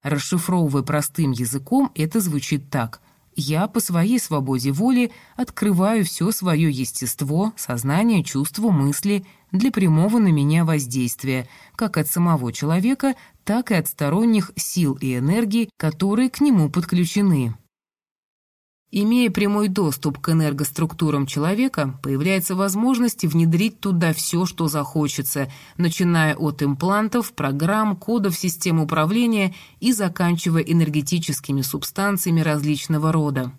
Расшифровывая простым языком, это звучит так. Я по своей свободе воли открываю все свое естество, сознание, чувства, мысли для прямого на меня воздействия, как от самого человека, так и от сторонних сил и энергий, которые к нему подключены. Имея прямой доступ к энергоструктурам человека, появляется возможность внедрить туда все, что захочется, начиная от имплантов, программ, кодов систем управления и заканчивая энергетическими субстанциями различного рода.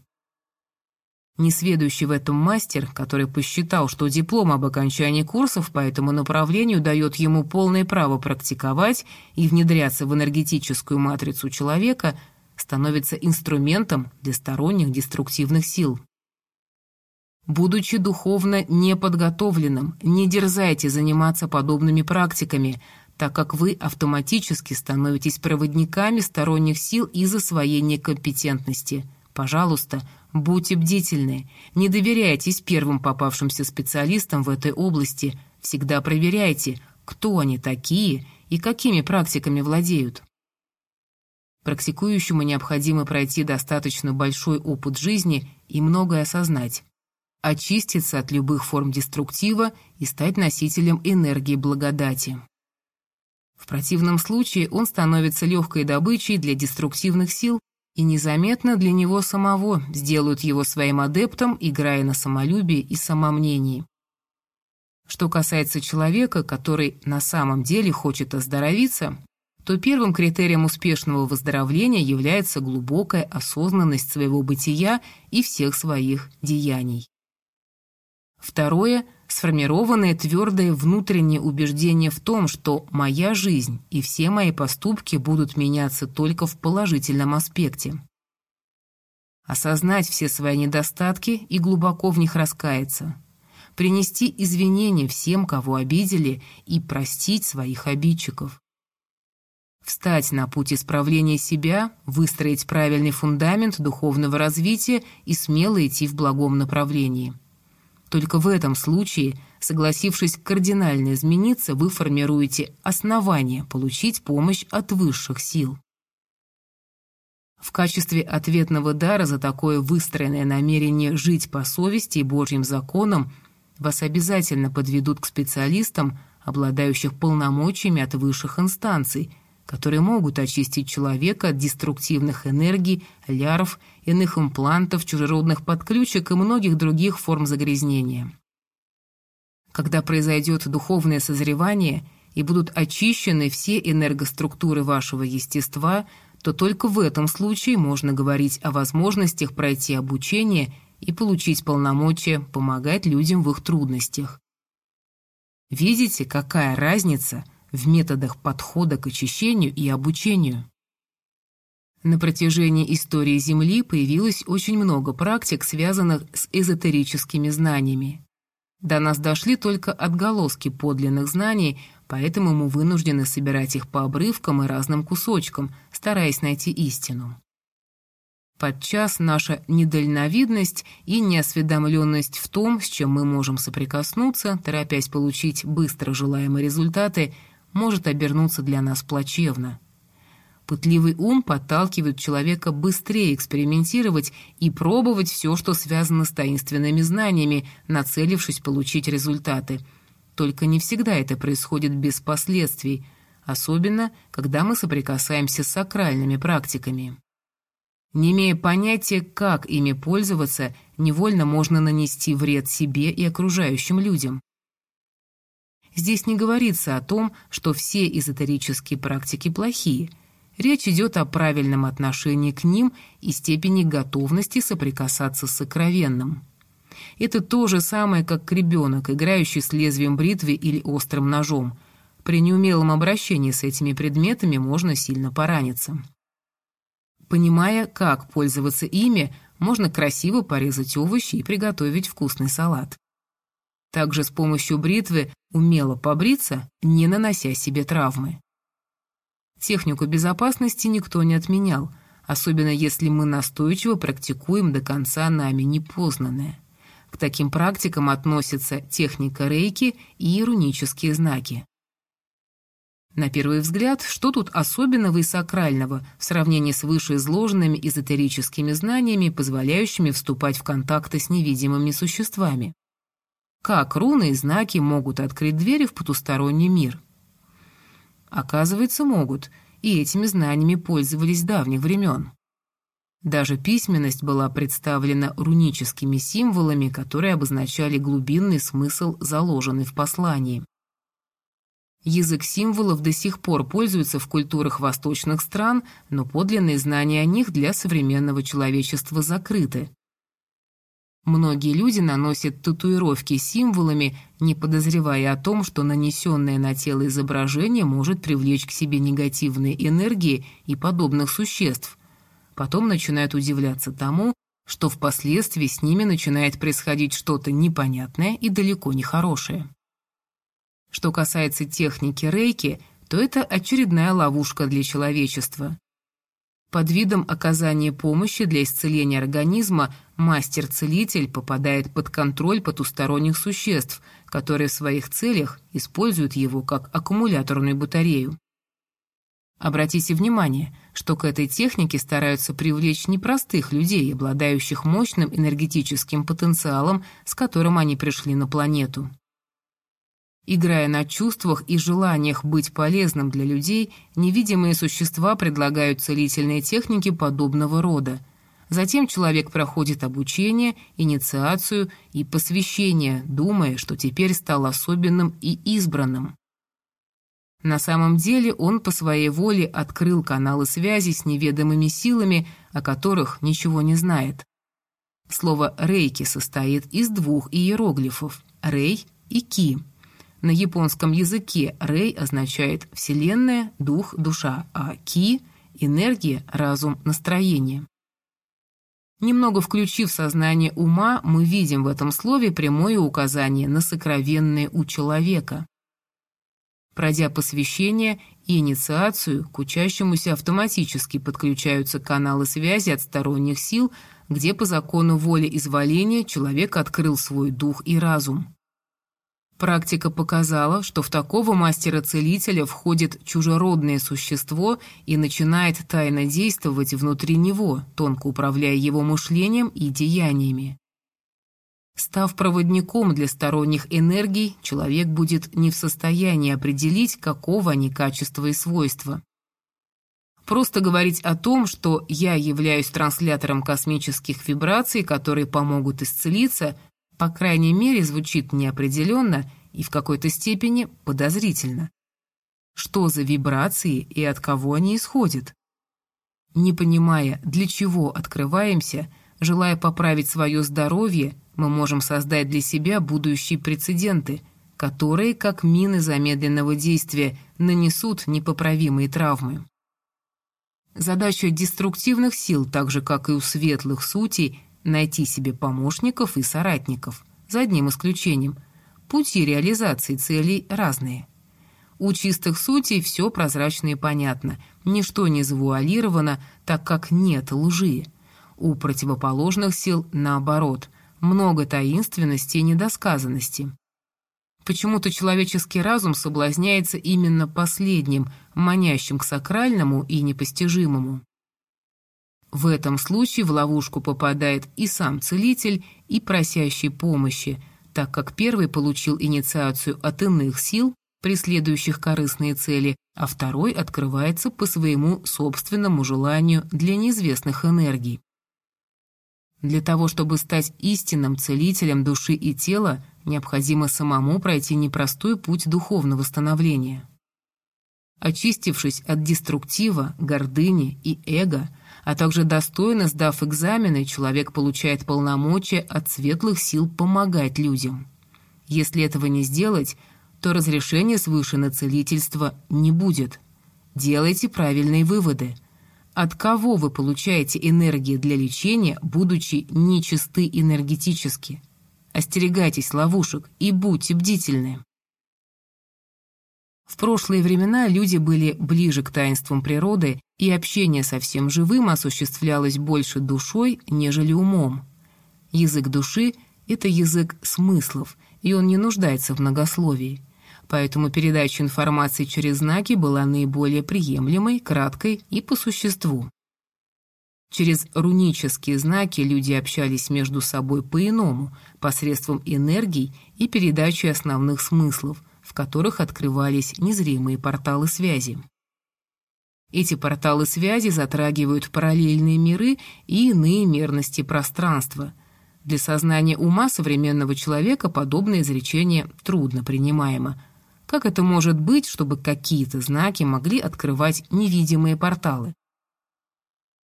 Несведущий в этом мастер, который посчитал, что диплом об окончании курсов по этому направлению дает ему полное право практиковать и внедряться в энергетическую матрицу человека – становится инструментом для сторонних деструктивных сил. Будучи духовно неподготовленным, не дерзайте заниматься подобными практиками, так как вы автоматически становитесь проводниками сторонних сил из-за своей некомпетентности. Пожалуйста, будьте бдительны, не доверяйтесь первым попавшимся специалистам в этой области, всегда проверяйте, кто они такие и какими практиками владеют. Практикующему необходимо пройти достаточно большой опыт жизни и многое осознать. Очиститься от любых форм деструктива и стать носителем энергии благодати. В противном случае он становится легкой добычей для деструктивных сил и незаметно для него самого сделают его своим адептом, играя на самолюбии и самомнении. Что касается человека, который на самом деле хочет оздоровиться, то первым критерием успешного выздоровления является глубокая осознанность своего бытия и всех своих деяний. Второе – сформированное твердое внутреннее убеждение в том, что моя жизнь и все мои поступки будут меняться только в положительном аспекте. Осознать все свои недостатки и глубоко в них раскаяться. Принести извинения всем, кого обидели, и простить своих обидчиков Встать на путь исправления себя, выстроить правильный фундамент духовного развития и смело идти в благом направлении. Только в этом случае, согласившись кардинально измениться, вы формируете основание получить помощь от высших сил. В качестве ответного дара за такое выстроенное намерение жить по совести и Божьим законам вас обязательно подведут к специалистам, обладающих полномочиями от высших инстанций – которые могут очистить человека от деструктивных энергий, лярв, иных имплантов, чужеродных подключек и многих других форм загрязнения. Когда произойдет духовное созревание и будут очищены все энергоструктуры вашего естества, то только в этом случае можно говорить о возможностях пройти обучение и получить полномочия помогать людям в их трудностях. Видите, какая разница – в методах подхода к очищению и обучению. На протяжении истории Земли появилось очень много практик, связанных с эзотерическими знаниями. До нас дошли только отголоски подлинных знаний, поэтому мы вынуждены собирать их по обрывкам и разным кусочкам, стараясь найти истину. Подчас наша недальновидность и неосведомленность в том, с чем мы можем соприкоснуться, торопясь получить быстро желаемые результаты – может обернуться для нас плачевно. Пытливый ум подталкивает человека быстрее экспериментировать и пробовать все, что связано с таинственными знаниями, нацелившись получить результаты. Только не всегда это происходит без последствий, особенно когда мы соприкасаемся с сакральными практиками. Не имея понятия, как ими пользоваться, невольно можно нанести вред себе и окружающим людям. Здесь не говорится о том, что все эзотерические практики плохие. Речь идет о правильном отношении к ним и степени готовности соприкасаться с сокровенным. Это то же самое, как ребенок, играющий с лезвием бритвы или острым ножом. При неумелом обращении с этими предметами можно сильно пораниться. Понимая, как пользоваться ими, можно красиво порезать овощи и приготовить вкусный салат. Также с помощью бритвы умело побриться, не нанося себе травмы. Технику безопасности никто не отменял, особенно если мы настойчиво практикуем до конца нами непознанное. К таким практикам относятся техника рейки и рунические знаки. На первый взгляд, что тут особенного и сакрального в сравнении с вышеизложенными эзотерическими знаниями, позволяющими вступать в контакты с невидимыми существами? Как руны и знаки могут открыть двери в потусторонний мир? Оказывается, могут, и этими знаниями пользовались давних времен. Даже письменность была представлена руническими символами, которые обозначали глубинный смысл, заложенный в послании. Язык символов до сих пор пользуется в культурах восточных стран, но подлинные знания о них для современного человечества закрыты. Многие люди наносят татуировки символами, не подозревая о том, что нанесенное на тело изображение может привлечь к себе негативные энергии и подобных существ. Потом начинают удивляться тому, что впоследствии с ними начинает происходить что-то непонятное и далеко не хорошее. Что касается техники рейки, то это очередная ловушка для человечества. Под видом оказания помощи для исцеления организма мастер-целитель попадает под контроль потусторонних существ, которые в своих целях используют его как аккумуляторную батарею. Обратите внимание, что к этой технике стараются привлечь непростых людей, обладающих мощным энергетическим потенциалом, с которым они пришли на планету. Играя на чувствах и желаниях быть полезным для людей, невидимые существа предлагают целительные техники подобного рода. Затем человек проходит обучение, инициацию и посвящение, думая, что теперь стал особенным и избранным. На самом деле он по своей воле открыл каналы связи с неведомыми силами, о которых ничего не знает. Слово «рейки» состоит из двух иероглифов «рей» и «ки». На японском языке рей означает «вселенная», «дух», «душа», а ки — энергия, разум, настроение. Немного включив сознание ума, мы видим в этом слове прямое указание на сокровенное у человека. Пройдя посвящение и инициацию, к учащемуся автоматически подключаются каналы связи от сторонних сил, где по закону воли изволения человек открыл свой дух и разум. Практика показала, что в такого мастера-целителя входит чужеродное существо и начинает тайно действовать внутри него, тонко управляя его мышлением и деяниями. Став проводником для сторонних энергий, человек будет не в состоянии определить, какого они качества и свойства. Просто говорить о том, что я являюсь транслятором космических вибраций, которые помогут исцелиться, по крайней мере, звучит неопределенно и в какой-то степени подозрительно. Что за вибрации и от кого они исходят? Не понимая, для чего открываемся, желая поправить свое здоровье, мы можем создать для себя будущие прецеденты, которые, как мины замедленного действия, нанесут непоправимые травмы. Задача деструктивных сил, так же как и у светлых сутей, найти себе помощников и соратников, за одним исключением. Пути реализации целей разные. У чистых сутей все прозрачно и понятно, ничто не завуалировано, так как нет лжи. У противоположных сил, наоборот, много таинственности и недосказанности. Почему-то человеческий разум соблазняется именно последним, манящим к сакральному и непостижимому. В этом случае в ловушку попадает и сам целитель, и просящий помощи, так как первый получил инициацию от иных сил, преследующих корыстные цели, а второй открывается по своему собственному желанию для неизвестных энергий. Для того, чтобы стать истинным целителем души и тела, необходимо самому пройти непростой путь духовного становления. Очистившись от деструктива, гордыни и эго, а также достойно сдав экзамены, человек получает полномочия от светлых сил помогать людям. Если этого не сделать, то разрешения свыше на целительство не будет. Делайте правильные выводы. От кого вы получаете энергии для лечения, будучи нечисты энергетически? Остерегайтесь ловушек и будьте бдительны. В прошлые времена люди были ближе к таинствам природы, и общение со всем живым осуществлялось больше душой, нежели умом. Язык души — это язык смыслов, и он не нуждается в многословии. Поэтому передача информации через знаки была наиболее приемлемой, краткой и по существу. Через рунические знаки люди общались между собой по-иному, посредством энергий и передачи основных смыслов — которых открывались незримые порталы связи. Эти порталы связи затрагивают параллельные миры и иные мерности пространства. Для сознания ума современного человека подобное изречение трудно принимаемо. Как это может быть, чтобы какие-то знаки могли открывать невидимые порталы?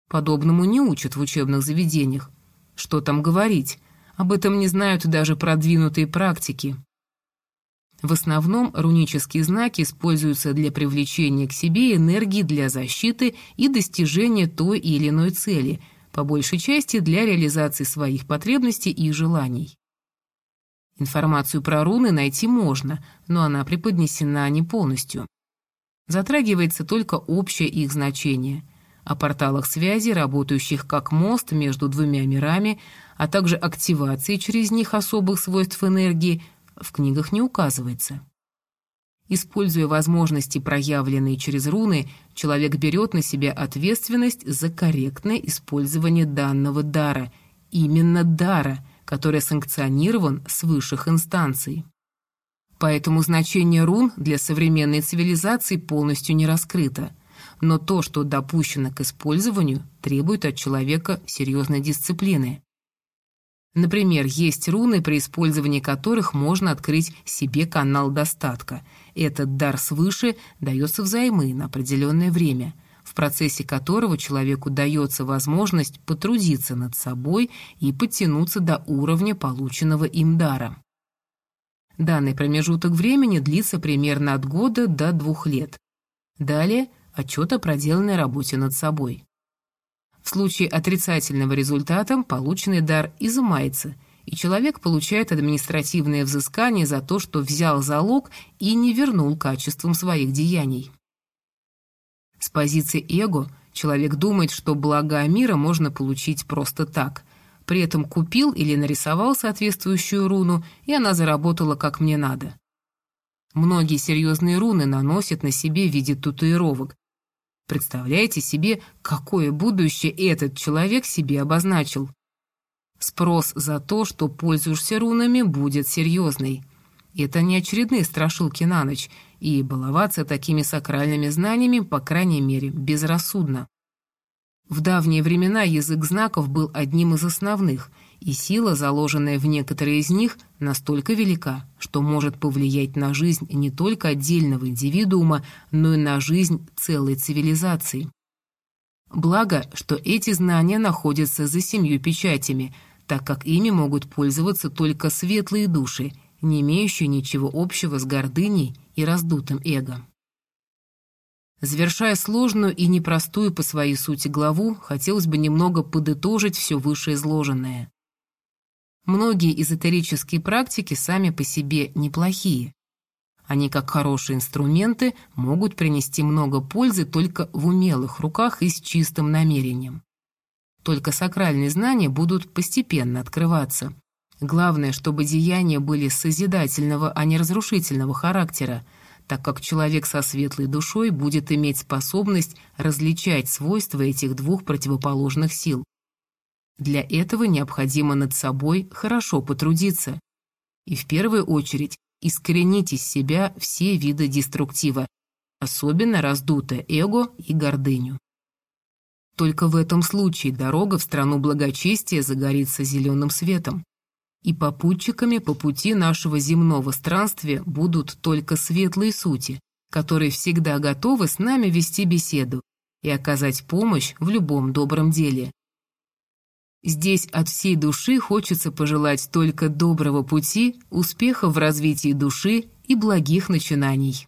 Подобному не учат в учебных заведениях. Что там говорить? Об этом не знают даже продвинутые практики. В основном рунические знаки используются для привлечения к себе энергии для защиты и достижения той или иной цели, по большей части для реализации своих потребностей и желаний. Информацию про руны найти можно, но она преподнесена не полностью. Затрагивается только общее их значение. О порталах связи, работающих как мост между двумя мирами, а также активации через них особых свойств энергии, в книгах не указывается. Используя возможности, проявленные через руны, человек берет на себя ответственность за корректное использование данного дара, именно дара, который санкционирован с высших инстанций. Поэтому значение рун для современной цивилизации полностью не раскрыто, но то, что допущено к использованию, требует от человека серьезной дисциплины. Например, есть руны, при использовании которых можно открыть себе канал достатка. Этот дар свыше дается взаймы на определенное время, в процессе которого человеку дается возможность потрудиться над собой и подтянуться до уровня полученного им дара. Данный промежуток времени длится примерно от года до двух лет. Далее – отчет о проделанной работе над собой. В случае отрицательного результата полученный дар изымается, и человек получает административное взыскание за то, что взял залог и не вернул качеством своих деяний. С позиции эго человек думает, что блага мира можно получить просто так. При этом купил или нарисовал соответствующую руну, и она заработала как мне надо. Многие серьезные руны наносят на себе в виде татуировок, Представляете себе, какое будущее этот человек себе обозначил? Спрос за то, что пользуешься рунами, будет серьезный. Это не очередные страшилки на ночь, и баловаться такими сакральными знаниями, по крайней мере, безрассудно. В давние времена язык знаков был одним из основных – и сила, заложенная в некоторые из них, настолько велика, что может повлиять на жизнь не только отдельного индивидуума, но и на жизнь целой цивилизации. Благо, что эти знания находятся за семью печатями, так как ими могут пользоваться только светлые души, не имеющие ничего общего с гордыней и раздутым эго. Завершая сложную и непростую по своей сути главу, хотелось бы немного подытожить все вышеизложенное. Многие эзотерические практики сами по себе неплохие. Они, как хорошие инструменты, могут принести много пользы только в умелых руках и с чистым намерением. Только сакральные знания будут постепенно открываться. Главное, чтобы деяния были созидательного, а не разрушительного характера, так как человек со светлой душой будет иметь способность различать свойства этих двух противоположных сил. Для этого необходимо над собой хорошо потрудиться. И в первую очередь искоренить из себя все виды деструктива, особенно раздутое эго и гордыню. Только в этом случае дорога в страну благочестия загорится зеленым светом. И попутчиками по пути нашего земного странствия будут только светлые сути, которые всегда готовы с нами вести беседу и оказать помощь в любом добром деле. Здесь от всей души хочется пожелать только доброго пути, успеха в развитии души и благих начинаний.